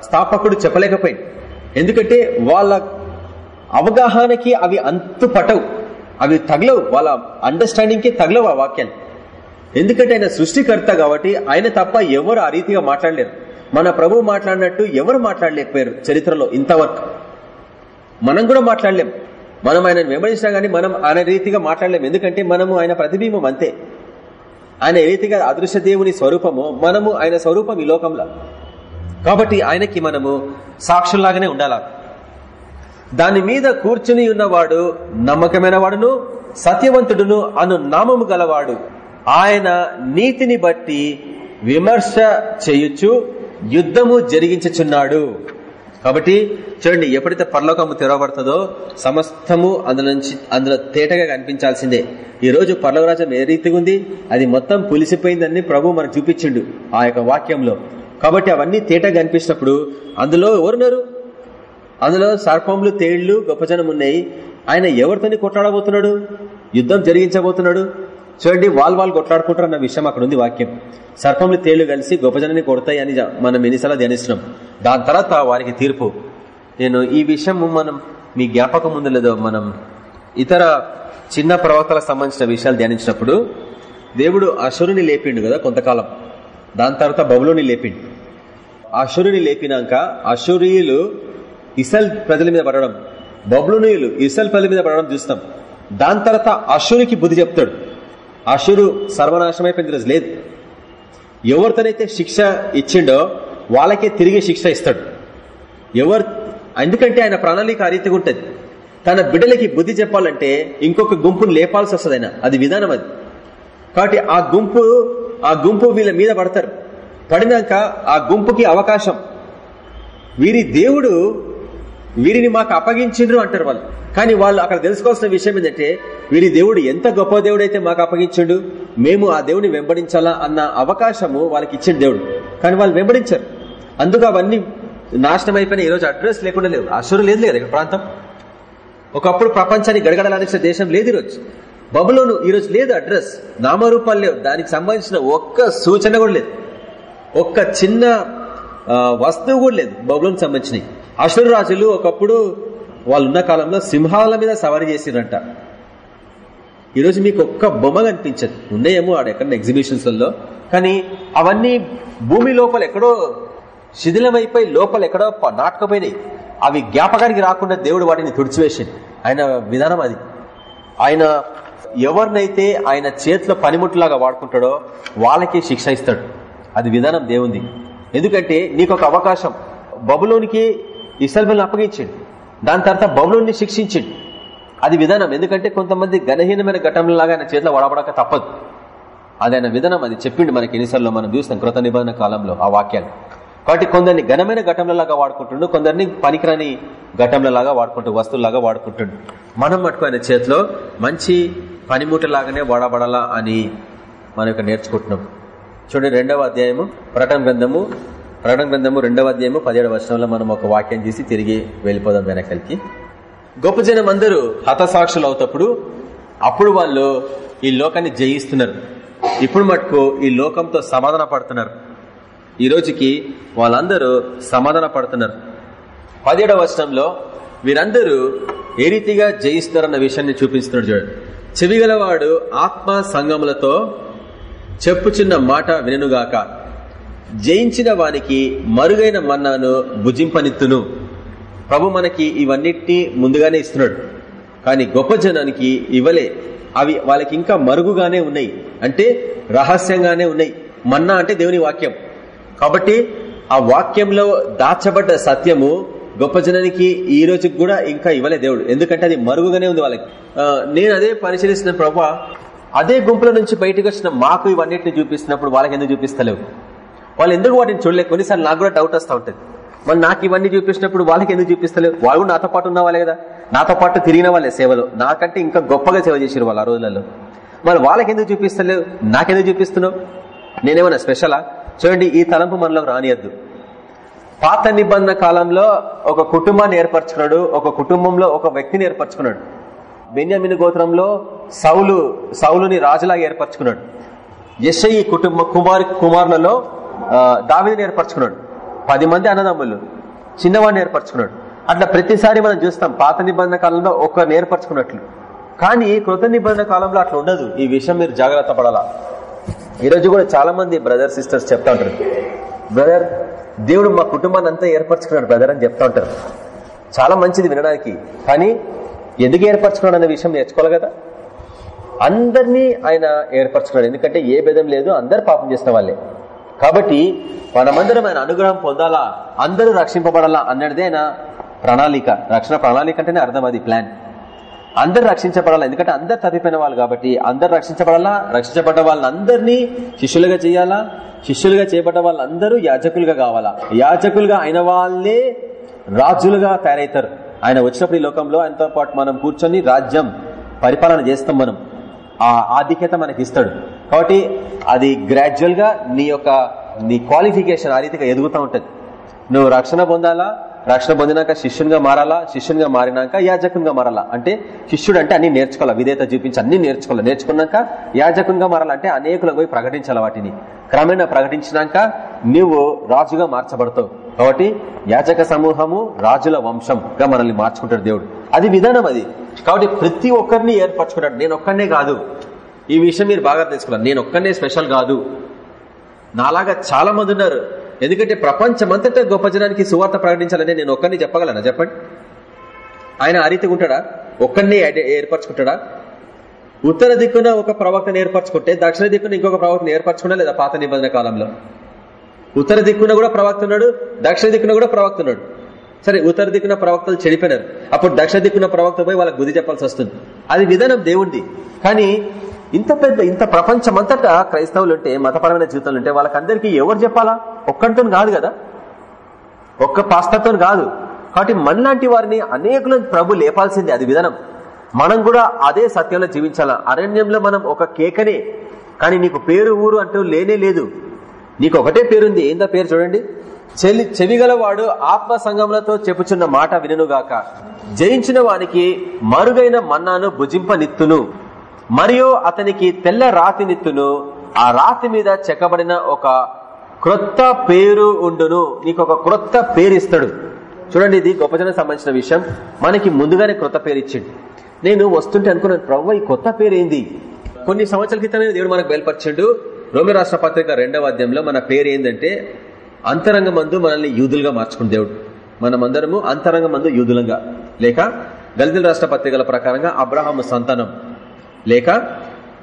స్థాపకుడు చెప్పలేకపోయింది. ఎందుకంటే వాళ్ళ అవగాహనకి అవి అంతు పటవు అవి తగలవు వాళ్ళ అండర్స్టాండింగ్కి తగలవు ఆ వాక్యాలు ఎందుకంటే ఆయన సృష్టికర్త కాబట్టి ఆయన తప్ప ఎవరు ఆ రీతిగా మాట్లాడలేరు. మన ప్రభు మాట్లాడినట్టు ఎవరు మాట్లాడలేకపోయారు చరిత్రలో ఇంతవరకు. మనం కూడా మాట్లాడలేం మనం ఆయన వెంబడించినా గానీ మనం ఆయన రీతిగా మాట్లాడలేము ఎందుకంటే మనము ఆయన ప్రతిబింబం అంతే. ఆయన ఏ రీతిగా అదృశ్య దేవుని స్వరూపము మనము ఆయన స్వరూపం ఈ లోకంలో. కాబట్టి ఆయనకి మనము సాక్షుల్లాగానే ఉండాలా? దాని మీద కూర్చుని ఉన్నవాడు నమ్మకమైన వాడును సత్యవంతుడును అను నామము గలవాడు ఆయన నీతిని బట్టి విమర్శ చేయుచు యుద్ధము జరిగించుచున్నాడు. కాబట్టి చూడండి ఎప్పుడైతే పరలోకము తెరవబడుతుందో సమస్తము అందులో నుంచి అందులో తేటగా కనిపించాల్సిందే. ఈ రోజు పర్లవరాజ్యం ఏ రీతిగా ఉంది? అది మొత్తం పులిసిపోయిందని ప్రభు మనకు చూపించిండు ఆ యొక్క వాక్యంలో. కాబట్టి అవన్నీ తేటగా కనిపించినప్పుడు అందులో ఎవరున్నారు అందులో సర్పములు తేళ్ళు గొప్పజనం ఉన్నాయి. ఆయన ఎవరితోని కొట్లాడబోతున్నాడు? యుద్ధం జరిగించబోతున్నాడు? చూడండి వాళ్ళు వాళ్ళు కొట్లాడుకుంటారు అన్న విషయం అక్కడ ఉంది వాక్యం. సర్పములు తేళ్ళు కలిసి గొప్పజనాన్ని కొడతాయి అని మనం ఎన్నిసార్లు ధ్యానిస్తున్నాం. దాని తర్వాత వారికి తీర్పు. నేను ఈ విషయం మనం మీ జ్ఞాపకం ముందు లేదో మనం ఇతర చిన్న ప్రవక్తలకు సంబంధించిన విషయాలు ధ్యానించినప్పుడు దేవుడు అసురుని లేపిండు కదా కొంతకాలం. దాని తర్వాత బబులోని లేపిండు. అశురుని లేపినాక అశురీయులు ఇసల్ ప్రజల మీద పడడం బబులోనియులు ఇసల్ ప్రజల మీద పడడం చూస్తాం. దాని తర్వాత అశురికి బుద్ధి చెప్తాడు. అసురు సర్వనాశమైపోయింది రోజు లేదు. ఎవరితోనైతే శిక్ష ఇచ్చిండో వాళ్ళకే తిరిగి శిక్ష ఇస్తాడు. ఎవరు ఎందుకంటే ఆయన ప్రణాళిక ఆ రీతిగా ఉంటుంది. తన బిడ్డలకి బుద్ధి చెప్పాలంటే ఇంకొక గుంపును లేపాల్సి వస్తుంది ఆయన. అది విధానం అది. కాబట్టి ఆ గుంపు ఆ గుంపు వీళ్ళ మీద పడతారు. పడినాక ఆ గుంపుకి అవకాశం. వీరి దేవుడు వీరిని మాకు అప్పగించిండ్రు అంటారు వాళ్ళు. కానీ వాళ్ళు అక్కడ తెలుసుకోవాల్సిన విషయం ఏంటంటే వీరి దేవుడు ఎంత గొప్ప దేవుడు అయితే మాకు అప్పగించిండు మేము ఆ దేవుని వెంబడించాలా అన్న అవకాశము వాళ్ళకి ఇచ్చిన దేవుడు. కానీ వాళ్ళు వెంబడించారు. అందుకు అవన్నీ నాశనం అయిపోయిన ఈ రోజు అడ్రస్ లేకుండా లేదు అసలు లేదు లేదు ఇక్కడ ప్రాంతం? ఒకప్పుడు ప్రపంచాన్ని గడగడలాడించిన దేశం లేదు ఈరోజు. బబులోను ఈరోజు లేదు అడ్రస్. నామరూపాలు లేవు. దానికి సంబంధించిన ఒక్క సూచన కూడా లేదు. ఒక్క చిన్న వస్తువు కూడా లేదు బబులోనికి సంబంధించినవి. అసురు రాజులు ఒకప్పుడు వాళ్ళు ఉన్న కాలంలో సింహాల మీద సవారీ చేసిరంట. ఈరోజు మీకు ఒక్క బొమ్మ కనిపించదు. ఉన్నాయేమో ఆడ ఎక్కడ ఎగ్జిబిషన్స్లో కానీ అవన్నీ భూమి లోపల ఎక్కడో శిథిలమైపోయి లోపల ఎక్కడో నాటకపోయినాయి. అవి జ్ఞాపకానికి రాకుండా దేవుడు వాటిని తుడిచివేసింది ఆయన విధానం అది. ఆయన ఎవరినైతే ఆయన చేతిలో పనిముట్లాగా వాడుకుంటాడో వాళ్ళకి శిక్ష ఇస్తాడు. అది విధానం దేవుంది ఎందుకంటే నీకు ఒక అవకాశం. బబులోనికి ఇసల్బల్ని అప్పగించిండు. దాని తర్వాత బబులోని శిక్షించిండు. అది విధానం. ఎందుకంటే కొంతమంది ఘనహీనమైన ఘటనలాగా ఆయన చేతిలో వడబడక తప్పదు. అది ఆయన విధానం. అది చెప్పిండు మనకి ఎన్నిసార్లు మనం చూస్తాం కృత నిబంధన కాలంలో ఆ వాక్యాలు. కాబట్టి కొందరిని ఘనమైన ఘటనలాగా వాడుకుంటుండు కొందరిని పనికిరాని ఘటనలాగా వాడుకుంటూ వస్తువులాగా వాడుకుంటుండు. మనం మటుకు ఆయన చేతిలో మంచి పనిముటలాగానే వాడబడాలా అని మనం ఇక్కడ నేర్చుకుంటున్నాం. చూడండి రెండవ అధ్యాయము ప్రటన గ్రంథము ప్రకటన గ్రంథము రెండవ అధ్యాయము పదిహేడు వర్షంలో మనం ఒక వాక్యం చేసి తిరిగి వెళ్ళిపోదాం వెనకలికి. గొప్ప జనం అందరూ హతసాక్షులు అవుతప్పుడు అప్పుడు వాళ్ళు ఈ లోకాన్ని జయిస్తున్నారు. ఇప్పుడు మటుకు ఈ లోకంతో సమాధాన పడుతున్నారు. ఈ రోజుకి వాళ్ళందరూ సమాధాన పడుతున్నారు. పదిహేడవ వర్షంలో వీరందరూ ఏ రీతిగా జయిస్తారన్న విషయాన్ని చూపిస్తున్నాడు చూడండి. చెవిగలవాడు ఆత్మ సంగములతో చెప్పుచున్న మాట విననుగాక జయించిన వానికి మరుగైన మన్నాను భుజింపనిత్తును. ప్రభు మనకి ఇవన్నిటినీ ముందుగానే ఇస్తున్నాడు. కానీ గొప్ప జనానికి ఇవ్వలే. అవి వాళ్ళకి ఇంకా మరుగుగానే ఉన్నాయి. అంటే రహస్యంగానే ఉన్నాయి. మన్నా అంటే దేవుని వాక్యం. కాబట్టి ఆ వాక్యంలో దాచబడ్డ సత్యము గొప్ప జనానికి ఈ రోజుకి కూడా ఇంకా ఇవ్వలే దేవుడు. ఎందుకంటే అది మరుగుగానే ఉంది వాళ్ళకి. నేను అదే పరిశీలిస్తున్న ప్రభు అదే గుంపుల నుంచి బయటకు వచ్చిన మాకు ఇవన్నిటిని చూపిస్తున్నప్పుడు వాళ్ళకి ఎందుకు చూపిస్తలేవు? వాళ్ళు ఎందుకు వాటిని చూడలేదు? కొన్నిసార్లు నాకు కూడా డౌట్ వస్తూ ఉంటుంది. మరి నాకు ఇవన్నీ చూపించినప్పుడు వాళ్ళకి ఎందుకు చూపిస్తలేవు? వాళ్ళు కూడా నాతో పాటు ఉన్న వాళ్ళే కదా. నాతో పాటు తిరిగిన వాళ్ళే సేవలు. నాకంటే ఇంకా గొప్పగా సేవ చేసారు వాళ్ళు ఆ రోజులలో. మరి వాళ్ళకి ఎందుకు చూపిస్తలేవు? నాకెందుకు చూపిస్తున్నావు? నేనేమన్నా స్పెషలా? చూడండి ఈ తలంపు మనలోకి రానియద్దు. పాత నిబంధన కాలంలో ఒక కుటుంబాన్ని ఏర్పరచుకున్నాడు ఒక కుటుంబంలో ఒక వ్యక్తిని ఏర్పరచుకున్నాడు. బెన్యామిన్ గోత్రంలో సౌలు సౌలుని రాజులాగా ఏర్పరచుకున్నాడు. యశై కుటుంబ కుమార్ కుమారులలో ఆ, ఏర్పరచుకున్నాడు. పది మంది అన్నదమ్ములు చిన్నవాడిని ఏర్పరచుకున్నాడు. అట్లా ప్రతిసారి మనం చూస్తాం పాత నిబంధన కాలంలో ఒకరిని ఏర్పరచుకున్నట్లు. కానీ కృత నిబంధన కాలంలో అట్లా ఉండదు. ఈ విషయం మీరు జాగ్రత్త పడాలా? ఈరోజు కూడా చాలా మంది బ్రదర్ సిస్టర్స్ చెప్తా ఉంటారు. బ్రదర్ దేవుడు మా కుటుంబాన్ని అంతా ఏర్పరచుకున్నాడు బ్రదర్ అని చెప్తా ఉంటారు. చాలా మంచిది వినడానికి. కానీ ఎందుకు ఏర్పరచుకున్నాడు అనే విషయం నేర్చుకోవాలి కదా. అందరినీ ఆయన ఏర్పరచుకున్నాడు. ఎందుకంటే ఏ భేదం లేదు అందరు పాపం చేసిన వాళ్ళే. కాబట్టి మనమందరం ఆయన అనుగ్రహం పొందాలా? అందరూ రక్షింపబడాలా అన్నదే ఆయన ప్రణాళిక. రక్షణ ప్రణాళిక అంటేనే అర్థం అది ప్లాన్ అందరు రక్షించబడాలా? ఎందుకంటే అందరు తప్పిపోయిన వాళ్ళు కాబట్టి అందరు రక్షించబడాలా? రక్షించబడ్డ వాళ్ళందరినీ శిష్యులుగా చేయాలా? శిష్యులుగా చేయబడ్డ వాళ్ళందరూ యాజకులుగా కావాలా? యాజకులుగా అయిన వాళ్ళే రాజులుగా తయారవుతారు ఆయన వచ్చినప్పుడు ఈ లోకంలో ఆయనతో పాటు మనం కూర్చొని రాజ్యం పరిపాలన చేస్తాం మనం. ఆ ఆధిక్యత మనకి ఇస్తాడు. కాబట్టి అది గ్రాడ్యువల్గా నీ యొక్క నీ క్వాలిఫికేషన్ ఆ రీతిగా ఎదుగుతూ ఉంటుంది. నువ్వు రక్షణ పొందాలా? రక్షణ పొందినాక శిష్యునిగా మారాలా? శిష్యునిగా మారినాక యాజకునిగా మారాలా? అంటే శిష్యుడు అంటే అన్ని నేర్చుకోవాలి? విధేయత చూపించి అన్ని నేర్చుకోవాలి? నేర్చుకున్నాక యాజకునిగా మారాలంటే అనేకులకు పోయి ప్రకటించాలి వాటిని. క్రమేణా ప్రకటించినాక నువ్వు రాజుగా మార్చబడతావు. కాబట్టి యాజక సమూహము రాజుల వంశంగా మనల్ని మార్చుకుంటాడు దేవుడు. అది విధానం అది. కాబట్టి ప్రతి ఒక్కరిని ఏర్పరచుకున్నాడు. నేను ఒక్కనే కాదు. ఈ విషయం మీరు బాగా తెలుసుకోవాలి నేను ఒక్కనే స్పెషల్ కాదు. నాలాగా చాలా మంది ఉన్నారు. ఎందుకంటే ప్రపంచమంతటా గొప్ప జనానికి సువార్త ప్రకటించాలని నేను ఒక్కరిని చెప్పగలనా? చెప్పండి. ఆయన ఆ రీతిగా ఉంటాడా? ఒక్కరిని ఏర్పరచుకుంటాడా? ఉత్తర దిక్కున ఒక ప్రవక్తను ఏర్పరచుకుంటే దక్షిణ దిక్కున ఇంకొక ప్రవక్తను ఏర్పరచుకున్నా లేదా పాత నిబంధన కాలంలో? ఉత్తర దిక్కున కూడా ప్రవక్తున్నాడు దక్షిణ దిక్కున కూడా ప్రవక్తున్నాడు సరే ఉత్తర దిక్కున ప్రవక్తలు చెడిపోయినారు. అప్పుడు దక్షిణ దిక్కున ప్రవక్త పోయి వాళ్ళకి బుద్ధి చెప్పాల్సి వస్తుంది. అది విధానం దేవుడి కానీ ఇంత పెద్ద ఇంత ప్రపంచమంతటా క్రైస్తవులు ఉంటే మతపరమైన జీవితాలు ఉంటే వాళ్ళకందరికీ ఎవరు చెప్పాలా? ఒక్కడితో కాదు కదా. ఒక్క పాస్తతో కాదు. కాబట్టి మనలాంటి వారిని అనేకులను ప్రభు లేపాల్సిందే అది విధానం. మనం కూడా అదే సత్యంలో జీవించాలా? అరణ్యంలో మనం ఒక కేకనే. కానీ నీకు పేరు ఊరు అంటూ లేనే లేదు. నీకు ఒకటే పేరుంది. ఏందా పేరు చూడండి. చెలి చెవిగలవాడు ఆత్మ సంగములతో చెప్పుచున్న మాట వినుగాక జయించిన వానికి మరుగైన మన్నాను భుజింపనిత్తును. మరియు అతనికి తెల్ల రాతి నిత్తును. ఆ రాతి మీద చెక్కబడిన ఒక క్రొత్త పేరు ఉండును. నీకు ఒక క్రొత్త పేరు ఇస్తాడు చూడండి ఇది గొప్పజన సంబంధించిన విషయం. మనకి ముందుగానే క్రొత్త పేరు ఇచ్చిండు నేను వస్తుంటే అనుకున్నాను ప్రవ్వ ఈ కొత్త పేరు ఏంది కొన్ని సంవత్సరాల క్రితమే దేవుడు మనకు బయలుపరిచిండు. రోమి రాష్ట్ర పత్రిక రెండవ అధ్యాయంలో మన పేరు ఏంటంటే అంతరంగ మందు మనల్ని యూదులుగా మార్చుకుని దేవుడు. మనమందరము అంతరంగ మందు యూదులంగా. లేక దళితుల రాష్ట్ర పత్రికల ప్రకారంగా అబ్రహాము సంతానం. లేక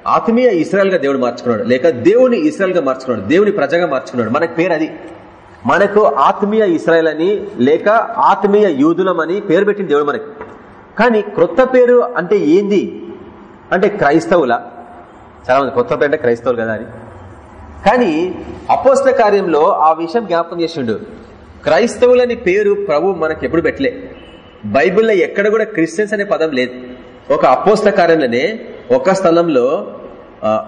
ఆత్మీయ ఇస్రాయల్గా దేవుడు మార్చుకున్నాడు. లేక దేవుని ఇస్రాయల్గా మార్చుకున్నాడు. దేవుని ప్రజగా మార్చుకున్నాడు. మనకు పేరు అది. మనకు ఆత్మీయ ఇస్రాయల్ అని లేక ఆత్మీయ యూదులమని పేరు పెట్టింది దేవుడు మనకి. కానీ క్రొత్త పేరు అంటే ఏంది? అంటే క్రైస్తవుల. చాలా మంది కొత్త పేరు అంటే క్రైస్తవులు కదా అని కానీ అపోస్ల కార్యంలో ఆ విషయం జ్ఞాపకం చేసిండు. క్రైస్తవులని పేరు ప్రభు మనకి ఎప్పుడు పెట్టలే. బైబిల్లో ఎక్కడ కూడా క్రిస్టియన్స్ అనే పదం లేదు. ఒక అపోస్ల కార్యంలోనే ఒక స్థలంలో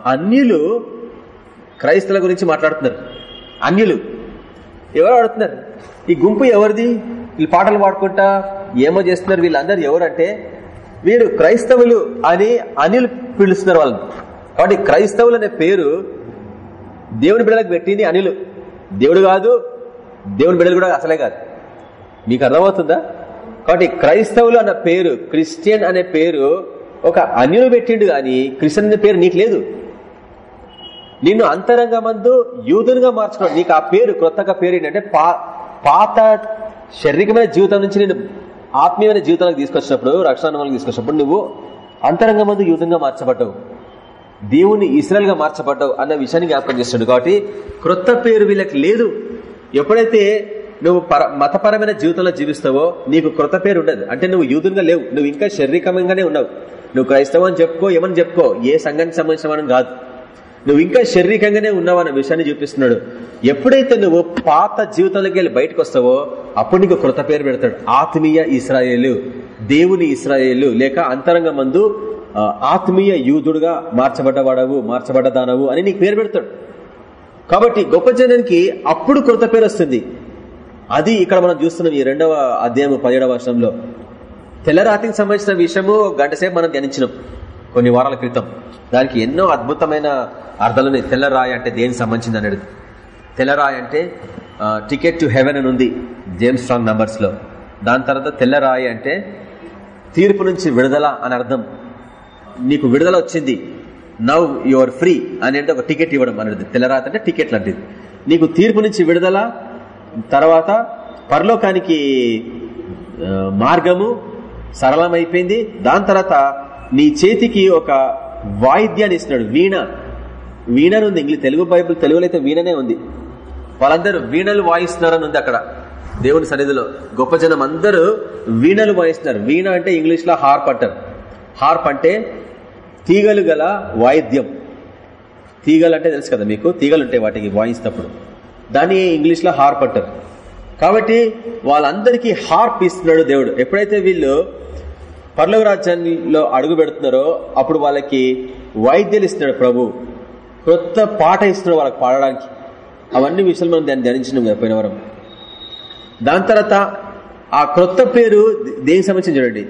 అన్యులు క్రైస్తవుల గురించి మాట్లాడుతున్నారు. అన్యులు. ఎవరు ఆడుతున్నారు? ఈ గుంపు ఎవరిది? వీళ్ళు పాటలు పాడుకుంటా ఏమో చేస్తున్నారు వీళ్ళందరూ ఎవరంటే వీరు క్రైస్తవులు అని అనిలు పిలుస్తున్నారు వాళ్ళని. కాబట్టి క్రైస్తవులు అనే పేరు దేవుని బిడ్డలకు పెట్టింది అనిలు. దేవుడు కాదు దేవుని బిడ్డలు కూడా అసలే కాదు. మీకు అర్థమవుతుందా? కాబట్టి క్రైస్తవులు అన్న పేరు క్రిస్టియన్ అనే పేరు ఒక అన్యులు పెట్టిండు కానీ క్రిస్టియన్ అనే పేరు నీకు లేదు. నిన్ను అంతరంగ మందు యూదునిగా మార్చుకోవడం నీకు ఆ పేరు క్రొత్తగా పేరు ఏంటంటే పాత శారీరకమైన జీవితం నుంచి నేను ఆత్మీయమైన జీవితానికి తీసుకొచ్చినప్పుడు రక్షణ తీసుకొచ్చినప్పుడు నువ్వు అంతరంగ మందు యూతంగా మార్చబడ్డావు. దేవుని ఇస్రాయల్గా మార్చబడ్డావు అన్న విషయాన్ని జ్ఞాపకం చేస్తున్నాడు. కాబట్టి క్రొత్త పేరు వీళ్ళకి లేదు. ఎప్పుడైతే నువ్వు మతపరమైన జీవితంలో జీవిస్తావో నీకు క్రొత్త పేరు ఉండదు. అంటే నువ్వు యూదునిగా లేవు. నువ్వు ఇంకా శారీరకంగానే ఉన్నావు. నువ్వు క్రైస్తవం అని చెప్పుకో ఏమని చెప్పుకో ఏ సంఘానికి సంబంధించిన కాదు. నువ్వు ఇంకా శారీరకంగానే ఉన్నావు అన్న విషయాన్ని చూపిస్తున్నాడు. ఎప్పుడైతే నువ్వు పాత జీవితంలోకి వెళ్ళి బయటకు వస్తావో అప్పుడు నీకు క్రొత్త పేరు పెడతాడు. ఆత్మీయ ఇస్రాయేలు దేవుని ఇస్రాయేలు లేక అంతరంగ మందు ఆత్మీయ యూదుడుగా మార్చబడ్డవాడవు మార్చబడ్డదానవు అని నీకు పేరు పెడతాడు. కాబట్టి గొప్ప జనానికి అప్పుడు కృత పేరు వస్తుంది. అది ఇక్కడ మనం చూస్తున్నాం ఈ రెండవ అధ్యాయం పదిహేడవ వర్షంలో తెల్లరాతికి సంబంధించిన విషయము గంట సేపు మనం ధ్యానించినాం కొన్ని వారాల క్రితం. దానికి ఎన్నో అద్భుతమైన అర్థాలు తెల్లరాయి అంటే దేనికి సంబంధించింది అనేది. తెల్లరాయి అంటే టికెట్ టు హెవెన్ అని ఉంది జేమ్స్ స్ట్రాంగ్ నంబర్స్లో దాని తర్వాత తెల్లరాయి అంటే తీర్పు నుంచి విడుదల అని అర్థం. నీకు విడుదల వచ్చింది. నవ్ యువర్ ఫ్రీ అనేది ఒక టికెట్ ఇవ్వడం అనేది. తెల్లరాత అంటే టికెట్ లాంటిది. నీకు తీర్పు నుంచి విడుదల తర్వాత పరలోకానికి మార్గము సరళమైపోయింది. దాని తర్వాత నీ చేతికి ఒక వాయిద్యాన్ని ఇస్తున్నాడు. వీణ. వీణను ఉంది. ఇంగ్లీష్ తెలుగు బైబుల్ తెలుగులో అయితే వీణనే ఉంది. వాళ్ళందరూ వీణలు వాయిస్తున్నారని ఉంది అక్కడ. దేవుని సన్నిధిలో గొప్ప జనం అందరూ వీణలు వాయిస్తున్నారు. వీణ అంటే ఇంగ్లీష్లో హార్ప్ అంటారు హార్ప్ అంటే తీగలు గల వాయిద్యం. తీగలు అంటే తెలుసు కదా మీకు? తీగలు ఉంటాయి వాటికి వాయిస్తున్నప్పుడు దాన్ని ఇంగ్లీష్లో హార్ప్ అంటారు. కాబట్టి వాళ్ళందరికీ హార్ప్ ఇస్తున్నాడు దేవుడు. ఎప్పుడైతే వీళ్ళు పర్లవ రాజ్యాల్లో అడుగు పెడుతున్నారో అప్పుడు వాళ్ళకి వైద్యులు ఇస్తున్నాడు ప్రభు. కొత్త పాట ఇస్తున్నాడు వాళ్ళకి పాడడానికి. అవన్నీ విషయాలు మనం దాన్ని ధ్యానించినాం కదా పోయిన వరం. దాని తర్వాత ఆ క్రొత్త పేరు దేనికి సంబంధించి చూడండి.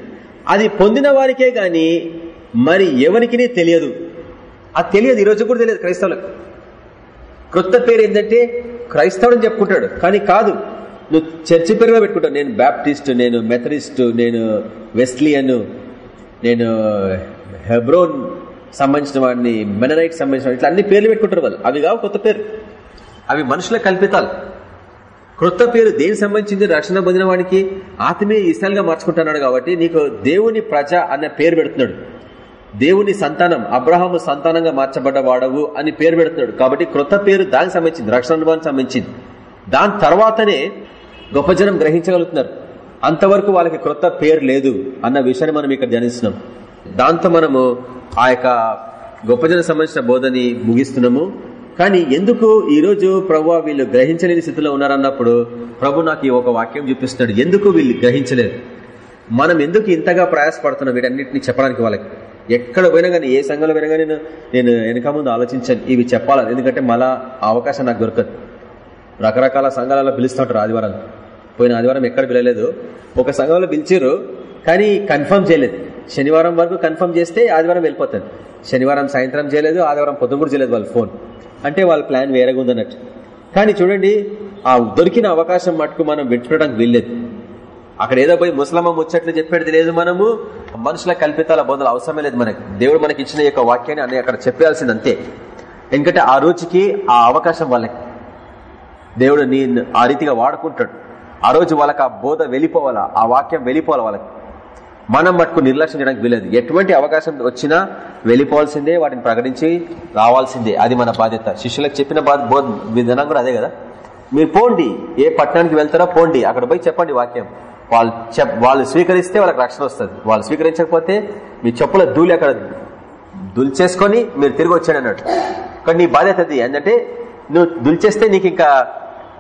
అది పొందిన వారికే గాని మరి ఎవరికి తెలియదు. అది తెలియదు ఈరోజు కూడా తెలియదు క్రైస్తవులకు. క్రొత్త పేరు ఏంటంటే క్రైస్తవుడు చెప్పుకుంటాడు కానీ కాదు. నువ్వు చర్చి పేరుగా పెట్టుకుంటావు. నేను బ్యాప్టిస్ట్ నేను మెథడిస్ట్ నేను వెస్లియన్ నేను హెబ్రోన్ సంబంధించిన వాడిని మెనరైట్ సంబంధించిన ఇట్లా అన్ని పేర్లు పెట్టుకుంటారు వాళ్ళు. అవి కావు కొత్త పేరు. అవి మనుషుల కల్పితాలు. క్రొత్త పేరు దేనికి సంబంధించింది? రక్షణ పొందిన వాడికి ఆత్మీయ ఇసాలుగా మార్చుకుంటున్నాడు కాబట్టి నీకు దేవుని ప్రజ అన్న పేరు పెడుతున్నాడు. దేవుని సంతానం అబ్రహాము సంతానంగా మార్చబడ్డ వాడవు అని పేరు పెడుతున్నాడు. కాబట్టి క్రొత్త పేరు దానికి సంబంధించింది రక్షణ అనుభవానికి సంబంధించింది. దాని తర్వాతనే గొప్ప జనం గ్రహించగలుగుతున్నారు. అంతవరకు వాళ్ళకి క్రొత్త పేరు లేదు అన్న విషయాన్ని మనం ఇక్కడ ధ్యానిస్తున్నాం. దాంతో మనము ఆ యొక్క గొప్ప జన సంబంధించిన బోధని ముగిస్తున్నాము. కానీ ఎందుకు ఈరోజు ప్రభు వీళ్ళు గ్రహించలేని స్థితిలో ఉన్నారన్నప్పుడు ప్రభు నాకు ఈ ఒక వాక్యం చూపిస్తున్నాడు. ఎందుకు వీళ్ళు గ్రహించలేదు? మనం ఎందుకు ఇంతగా ప్రయాసపడుతున్నాం వీటన్నిటిని చెప్పడానికి వాళ్ళకి? ఎక్కడ పోయినా కానీ ఏ సంఘంలో పోయినా కానీ నేను నేను వెనక ముందు ఆలోచించాను. ఇవి చెప్పాలి ఎందుకంటే మళ్ళా ఆ అవకాశం నాకు దొరకదు. రకరకాల సంఘాలలో పిలుస్తుంటారు ఆదివారం పోయిన ఆదివారం ఎక్కడ పిలలేదు ఒక సంఘంలో పిలిచారు కానీ కన్ఫర్మ్ చేయలేదు. శనివారం వరకు కన్ఫర్మ్ చేస్తే ఆదివారం వెళ్ళిపోతాను శనివారం సాయంత్రం చేయలేదు ఆదివారం పొద్దున కూడా చేయలేదు వాళ్ళ ఫోన్. అంటే వాళ్ళ ప్లాన్ వేరేగా ఉందన్నట్టు. కానీ చూడండి ఆ దొరికిన అవకాశం మటుకు మనం పెట్టుకోవడానికి వీల్లేదు. అక్కడ ఏదో పోయి ముసలమ్మ ముచ్చట్లు చెప్పేది లేదు మనము. మనుషుల కల్పితాల బోధలు అవసరమే లేదు మనకి. దేవుడు మనకి ఇచ్చిన యొక్క వాక్యాన్ని అని అక్కడ చెప్పాల్సింది అంతే. ఎందుకంటే ఆ రోజుకి ఆ అవకాశం వాళ్ళకి. దేవుడు నీ ఆ రీతిగా వాడుకుంటాడు. ఆ రోజు వాళ్ళకి ఆ బోధ వెళ్ళిపోవాలా? ఆ వాక్యం వెళ్ళిపోవాలి వాళ్ళకి? మనం మటుకు నిర్లక్ష్యం చేయడానికి వీలేదు ఎటువంటి అవకాశం వచ్చినా వెళ్ళిపోవాల్సిందే వాటిని ప్రకటించి రావాల్సిందే. అది మన బాధ్యత. శిష్యులకు చెప్పిన బోధ విధానం కూడా అదే కదా. మీరు పోండి. ఏ పట్టణానికి వెళ్తారో పోండి. అక్కడ పోయి చెప్పండి వాక్యం. వాళ్ళు చెప్ వాళ్ళు స్వీకరిస్తే వాళ్ళకి రక్షణ వస్తుంది. వాళ్ళు స్వీకరించకపోతే మీ చెప్పుల ధూళి అక్కడ దుల్చేసుకొని మీరు తిరిగి వచ్చాడు అన్నట్టు. కానీ నీ బాధ్యత అది. ఏంటంటే నువ్వు దుల్చేస్తే నీకు ఇంకా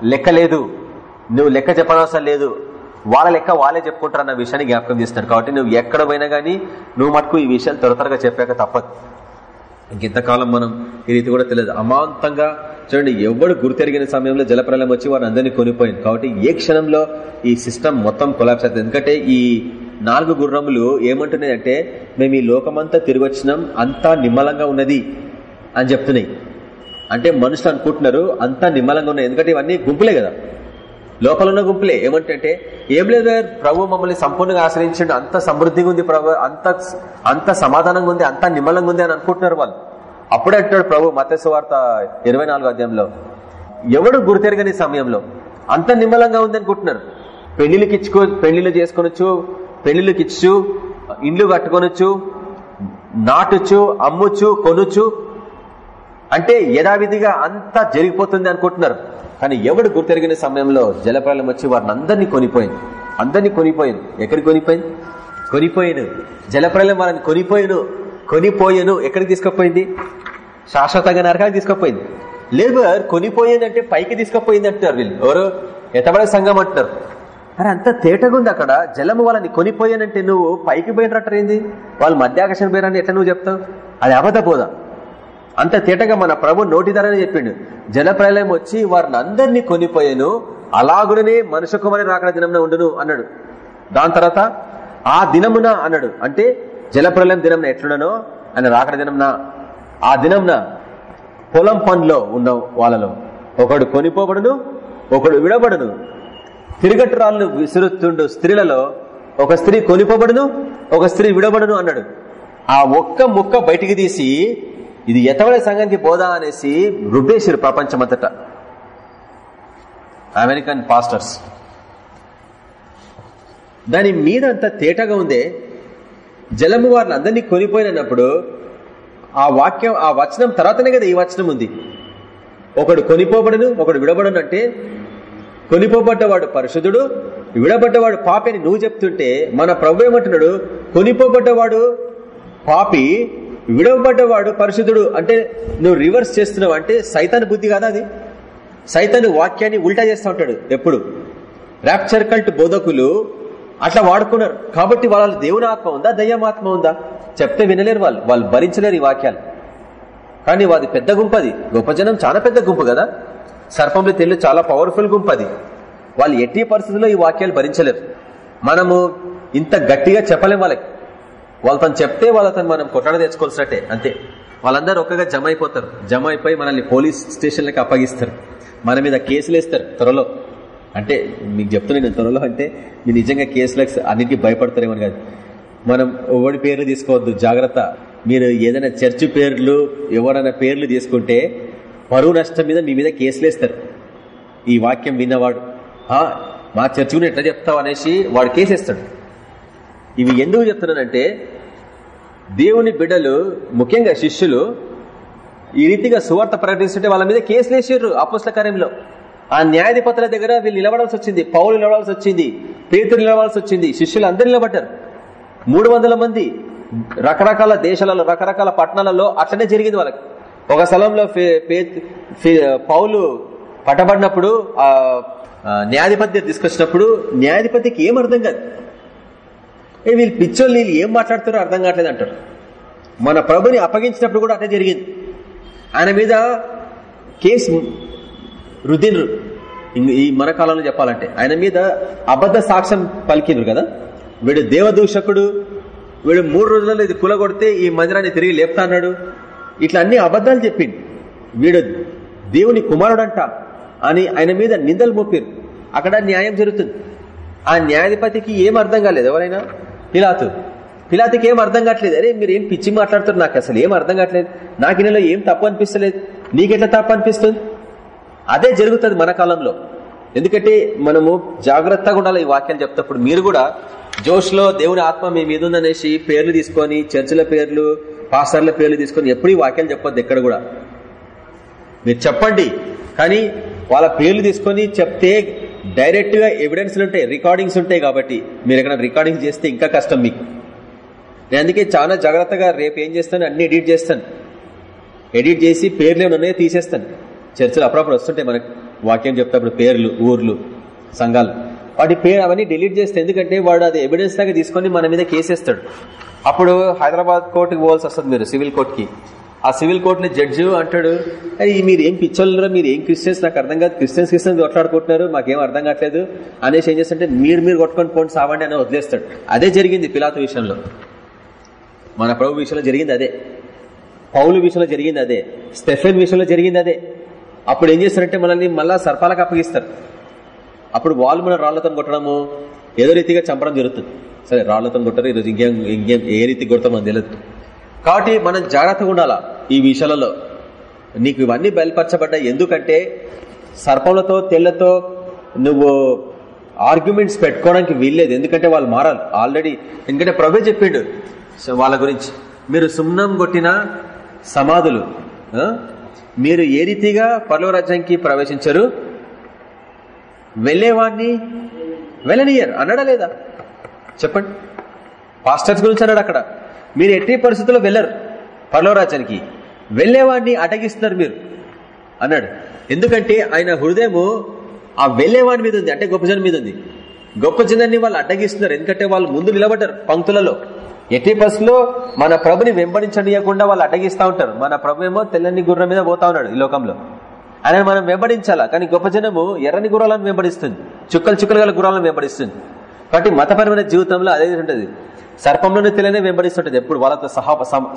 లెక్క లేదు. నువ్వు లెక్క చెప్పనవసరం లేదు. వాళ్ళ లెక్క వాళ్ళే చెప్పుకుంటారు అన్న విషయాన్ని జ్ఞాపకం చేస్తున్నాడు కాబట్టి నువ్వు ఎక్కడ పోయినా కానీ నువ్వు మటుకు ఈ విషయాలు త్వర త్వరగా చెప్పాక తప్పదు. ఇంకెంతకాలం మనం ఈ రీతి కూడా తెలియదు. అమాంతంగా చూడండి ఎవడు గుర్తెరిగిన సమయంలో జలప్రలయం వచ్చి వారు అందరినీ కొనిపోయింది. కాబట్టి ఏ క్షణంలో ఈ సిస్టమ్ మొత్తం కొలాప్స్ అవుతుంది. ఎందుకంటే ఈ నాలుగు గుర్రములు ఏమంటున్నాయి అంటే మేము ఈ లోకమంతా తిరిగి వచ్చినాం అంతా నిమ్మలంగా ఉన్నది అని చెప్తున్నాయి. అంటే మనుషులు అనుకుంటున్నారు అంతా నిమ్మలంగా ఉన్నాయి. ఎందుకంటే ఇవన్నీ గుంపులే కదా. లోపల ఉన్న గుంపులే. ఏమంటే ఏం లేదు ప్రభు మమ్మల్ని సంపూర్ణంగా ఆశ్రయించండి. అంత సమృద్ధిగా ఉంది ప్రభు అంత అంత సమాధానంగా ఉంది అంత నిమ్మలంగా ఉంది అని అనుకుంటున్నారు వాళ్ళు. అప్పుడే అంటాడు ప్రభు మత్స్యవార్త ఇరవై నాలుగో అధ్యాయంలో ఎవడు గురితెరగని సమయంలో అంత నిమ్మలంగా ఉంది అనుకుంటున్నారు. పెళ్ళిళ్ళకి ఇచ్చుకో పెళ్ళిళ్ళు చేసుకొనొచ్చు పెళ్ళిళ్ళకి ఇచ్చు ఇండ్లు కట్టుకొనొచ్చు నాటుచ్చు అమ్ముచ్చు కొనుచు అంటే యథావిధిగా అంతా జరిగిపోతుంది అనుకుంటున్నారు. కానీ ఎవడు గుర్తెరిగిన సమయంలో జలప్రలయం వచ్చి వారిని అందరినీ కొనిపోయింది. అందరినీ కొనిపోయింది. ఎక్కడికి కొనిపోయింది? కొనిపోయాను. జలప్రలయం వాళ్ళని కొనిపోయాను. కొనిపోయాను. ఎక్కడికి తీసుకుపోయింది? శాశ్వతంగా నరకానికి తీసుకుపోయింది. లేబర్ కొనిపోయానంటే పైకి తీసుకుపోయింది అంటున్నారు వీళ్ళు. ఎవరు? ఎతబడే సంఘం అంటున్నారు. అరే అంత తేటగా ఉంది అక్కడ. జలము వాళ్ళని కొనిపోయానంటే నువ్వు పైకి పోయినట్టు ఏంది వాళ్ళు మధ్యాకర్షణ పోయినని ఎట్లా నువ్వు చెప్తావు? అది అబద్ధ బోధ అంత తేటగా మన ప్రభు నోటిదారని చెప్పిండు. జనప్రళయం వచ్చి వారిని అందరినీ కొనిపోయాను అలాగుననే మనుషు కుమారి రాకడ దినమున ఉండును అన్నాడు. దాని తర్వాత ఆ దినమున అన్నాడు అంటే జల ప్రళయం దినంన ఎట్లున్నానో అని రాకడ దినంన ఆ దినంన పొలం పనిలో ఉన్న వాళ్ళలో ఒకడు కొనిపోబడును ఒకడు విడబడును. తిరిగట్టురాళ్ళు విసురుతుండు స్త్రీలలో ఒక స్త్రీ కొనిపోబడును ఒక స్త్రీ విడబడును అన్నాడు. ఆ ఒక్క ముక్క బయటికి తీసి ఇది ఎతవడే సంఘానికి పోదా అనేసి రుబ్బేసిరు ప్రపంచమంతట. అమెరికన్ పాస్టర్స్ దాని మీద అంత తేటగా ఉందే జలము వారిని అందరినీ కొనిపోయినప్పుడు ఆ వాక్యం ఆ వచనం తర్వాతనే కదా ఈ వచనం ఉంది. ఒకడు కొనిపోబడను ఒకడు విడబడను అంటే కొనిపోబడ్డవాడు పరిశుద్ధుడు విడబడ్డవాడు పాపి అని నువ్వు చెప్తుంటే మన ప్రభు ఏమంటున్నాడు? కొనిపోబడ్డవాడు పాపి విడవబడ్డవాడు పరిశుద్ధుడు అంటే నువ్వు రివర్స్ చేస్తున్నావు అంటే సైతాన్ బుద్ధి కాదా అది? సైతాను వాక్యాన్ని ఉల్టా చేస్తూ ఉంటాడు ఎప్పుడు? ర్యాప్చర్ కల్ట్ బోధకులు అట్లా వాడుకున్నారు. కాబట్టి వాళ్ళ దేవుని ఆత్మ ఉందా? దయ్యమాత్మ ఉందా? చెప్తే వినలేరు వాళ్ళు. వాళ్ళు భరించలేరు ఈ వాక్యాలు. కానీ వాది పెద్ద గుంపు అది. గొప్ప జనం చాలా పెద్ద గుంపు కదా? సర్పంలో తెల్లు చాలా పవర్ఫుల్ గుంపు అది. వాళ్ళు ఎట్టి పరిస్థితుల్లో ఈ వాక్యాలు భరించలేరు. మనము ఇంత గట్టిగా చెప్పలేం వాళ్ళకి. వాళ్ళతో చెప్తే వాళ్ళతో మనం కొట్టడ తెచ్చుకోవాల్సినట్టే అంతే. వాళ్ళందరూ ఒక్కగా జమ అయిపోతారు జమ అయిపోయి మనల్ని పోలీస్ స్టేషన్లకి అప్పగిస్తారు. మన మీద కేసులు వేస్తారు త్వరలో. అంటే మీకు చెప్తున్నాను త్వరలో అంటే మీరు నిజంగా కేసులకు అన్నిటికీ భయపడతారేమో కాదు. మనం ఎవరి పేర్లు తీసుకోవద్దు జాగ్రత్త. మీరు ఏదైనా చర్చ్ పేర్లు ఎవరైనా పేర్లు తీసుకుంటే పరువు నష్టం మీద మీ మీద కేసులు వేస్తారు. ఈ వాక్యం విన్నవాడు. మా చర్చి గురించి ఎట్లా చెప్తావు అనేసి వాడు కేసేస్తాడు. ఇవి ఎందుకు చెప్తున్నానంటే దేవుని బిడ్డలు ముఖ్యంగా శిష్యులు ఈ రీతిగా సువార్త ప్రకటిస్తుంటే వాళ్ళ మీద కేసులు వేసారు అపోస్ల కార్యంలో. ఆ న్యాయాధిపతుల దగ్గర వీళ్ళు నిలబడాల్సి వచ్చింది పౌలు నిలబడాల్సి వచ్చింది పేతులు నిలబడాల్సి వచ్చింది శిష్యులు అందరు నిలబడ్డారు. మూడు వందల మంది రకరకాల దేశాలలో రకరకాల పట్టణాలలో అట్లనే జరిగింది వాళ్ళకి. ఒక స్థలంలో పే- పౌలు పట్టబడినప్పుడు ఆ న్యాయాధిపతి తీసుకొచ్చినప్పుడు న్యాయాధిపతికి ఏం అర్థం కాదు. ఏ వీళ్ళు పిచ్చోళ్ళు వీళ్ళు ఏం మాట్లాడుతారో అర్థం కావట్లేదు అంటారు. మన ప్రభుని అప్పగించినప్పుడు కూడా అట్లా జరిగింది. ఆయన మీద కేసు రుద్దిన్రు ఈ మన కాలంలో చెప్పాలంటే ఆయన మీద అబద్ధ సాక్ష్యం పలికిండ్రు కదా? వీడు దేవదూషకుడు వీడు మూడు రోజులలో ఇది కులగొడితే ఈ మందిరాన్ని తిరిగి లేపుతా అన్నాడు. ఇట్లా అన్ని అబద్ధాలు చెప్పింది వీడు దేవుని కుమారుడంట అని ఆయన మీద నిందలు మోపారు అక్కడ న్యాయం జరుగుతుంది. ఆ న్యాయాధిపతికి ఏం అర్థం కాలేదు ఎవరైనా? పిలాతు. పిలాతికి ఏం అర్థం కావట్లేదు. అరే మీరు ఏం పిచ్చి మాట్లాడుతున్నారు? నాకు అసలు ఏం అర్థం కావట్లేదు. నాకు ఇందులో ఏం తప్పు అనిపిస్తలేదు. నీకెట్లా తప్పు అనిపిస్తుంది? అదే జరుగుతుంది మన కాలంలో. ఎందుకంటే మనము జాగ్రత్తగా ఉండాలి ఈ వాక్యాలు చెప్తప్పుడు మీరు కూడా జోష్లో దేవుని ఆత్మ మీ మీద ఉందనేసి పేర్లు తీసుకొని చర్చిల పేర్లు పాస్టర్ల పేర్లు తీసుకొని ఎప్పుడు ఈ వాక్యాలు చెప్పొద్దు ఎక్కడ కూడా. మీరు చెప్పండి. కానీ వాళ్ళ పేర్లు తీసుకొని చెప్తే డైరెక్ట్గా ఎవిడెన్స్లు ఉంటాయి రికార్డింగ్స్ ఉంటాయి కాబట్టి మీరు ఎక్కడ రికార్డింగ్ చేస్తే ఇంకా కష్టం మీకు. నేను అందుకే చాలా జాగ్రత్తగా రేపు ఏం చేస్తాను అన్ని ఎడిట్ చేస్తాను. ఎడిట్ చేసి పేర్లు ఏమైనా ఉన్నాయో తీసేస్తాను. చర్చలు అప్పుడప్పుడు వస్తుంటాయి మనకు. వాక్యం చెప్తే పేర్లు ఊర్లు సంఘాలు. వాటి పేరు అవన్నీ డిలీట్ చేస్తే ఎందుకంటే వాడు అది ఎవిడెన్స్ లాగా తీసుకొని మన మీద కేసేస్తాడు. అప్పుడు హైదరాబాద్ కోర్టుకి పోవాల్సి వస్తుంది మీరు సివిల్ కోర్టుకి. ఆ సివిల్ కోర్టుని జడ్జి అంటాడు. మీరు ఏం పిచ్చోళ్ళరా మీరు ఏం క్రిస్టియన్స్? నాకు అర్థం కాదు. క్రిస్టియన్స్ క్రిస్టియన్స్ కొట్లాడుకుంటున్నారు. మాకేం అర్థం కావట్లేదు. అనేసి ఏం చేస్తుంటే మీరు మీరు కొట్టుకొని పోండి సావండి అని వదిలేస్తాడు. అదే జరిగింది పిలాతు విషయంలో. మన ప్రభు విషయంలో జరిగింది అదే. పౌలు విషయంలో జరిగింది అదే. స్టెఫెన్ విషయంలో జరిగింది అదే. అప్పుడు ఏం చేస్తారంటే మనల్ని మళ్ళా సర్పాలకు అప్పగిస్తారు. అప్పుడు వాళ్ళు మన రాళ్ళతో కొట్టడము ఏదో రీతిగా చంపడం జరుగుతుంది. సరే రాళ్ళతో కొట్టరు ఈరోజు ఇంకేం ఇంకేం ఏ రీతి కొడతామని తెలియదు. కాబట్టి మనం జాగ్రత్తగా ఉండాలా ఈ విషయాలలో? నీకు ఇవన్నీ బయలుపరచబడ్డాయి. ఎందుకంటే సర్పంలతో తెల్లతో నువ్వు ఆర్గ్యుమెంట్స్ పెట్టుకోవడానికి వీల్లేదు. ఎందుకంటే వాళ్ళు మారాలి. ఆల్రెడీ ఎందుకంటే ప్రభు చెప్పిండు సో వాళ్ళ గురించి. మీరు సుమ్నం కొట్టిన సమాధులు మీరు ఏ రీతిగా పర్లోరాజ్యానికి ప్రవేశించరు? వెళ్ళేవాడిని వెళ్ళనియర్ అన్నాడా లేదా? చెప్పండి. పాస్టర్స్ గురించి అన్నాడు అక్కడ? మీరు ఎట్టి పరిస్థితుల్లో వెళ్ళరు. పర్లవరాజానికి వెళ్ళేవాడిని అటగిస్తున్నారు మీరు. అన్నాడు. ఎందుకంటే ఆయన హృదయము ఆ వెళ్ళేవాడి మీద ఉంది. అంటే గొప్ప జనం మీద ఉంది. గొప్ప జనాన్ని వాళ్ళు అడ్డగిస్తున్నారు. ఎందుకంటే వాళ్ళు ముందు నిలబడ్డారు పంక్తులలో. ఎట్టి పరిస్థితుల్లో మన ప్రభుని వెంబడించనియకుండా వాళ్ళు అడ్డగిస్తూ ఉంటారు. మన ప్రభు ఏమో తెల్లని గుర్రం మీద పోతా ఉన్నాడు ఈ లోకంలో. ఆయన మనం వెంబడించాలా? కానీ గొప్ప జనము ఎర్రని గుర్రాలను వెంబడిస్తుంది. చుక్కలు చుక్కలు గల గుర్రాలను వెంబడిస్తుంది. కాబట్టి మతపరమైన జీవితంలో అదే ఉంటుంది. సర్పంలోనే తెల్లనే వెంబడిస్తుంటది. ఎప్పుడు వాళ్ళతో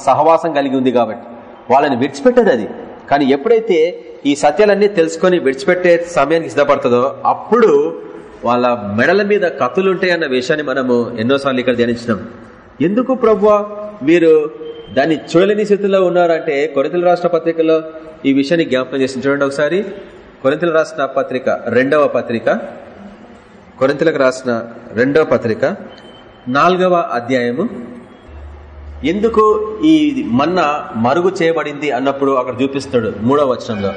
సహవాసం కలిగి ఉంది కాబట్టి. వాళ్ళని విడిచిపెట్టదు అది. కానీ ఎప్పుడైతే ఈ సత్యాలన్నీ తెలుసుకొని విడిచిపెట్టే సమయానికి సిద్ధపడుతుందో అప్పుడు వాళ్ళ మెడల మీద కత్తులు ఉంటాయన్న విషయాన్ని మనము ఎన్నోసార్లు ఇక్కడ ధ్యానించినాం. ఎందుకు ప్రభు మీరు దాన్ని చూడలేని స్థితిలో ఉన్నారంటే కొరితల రాష్ట్ర పత్రికలో ఈ విషయాన్ని జ్ఞాపకం చేసి చూడండి ఒకసారి. కొరింతలు రాసిన పత్రిక రెండవ పత్రిక. కొరింతలకు రాసిన రెండవ పత్రిక. నాలుగవ అధ్యాయము. ఎందుకు ఈ మన్న మరుగు చేయబడింది అన్నప్పుడు అక్కడ చూపిస్తాడు మూడవ వచనంలో.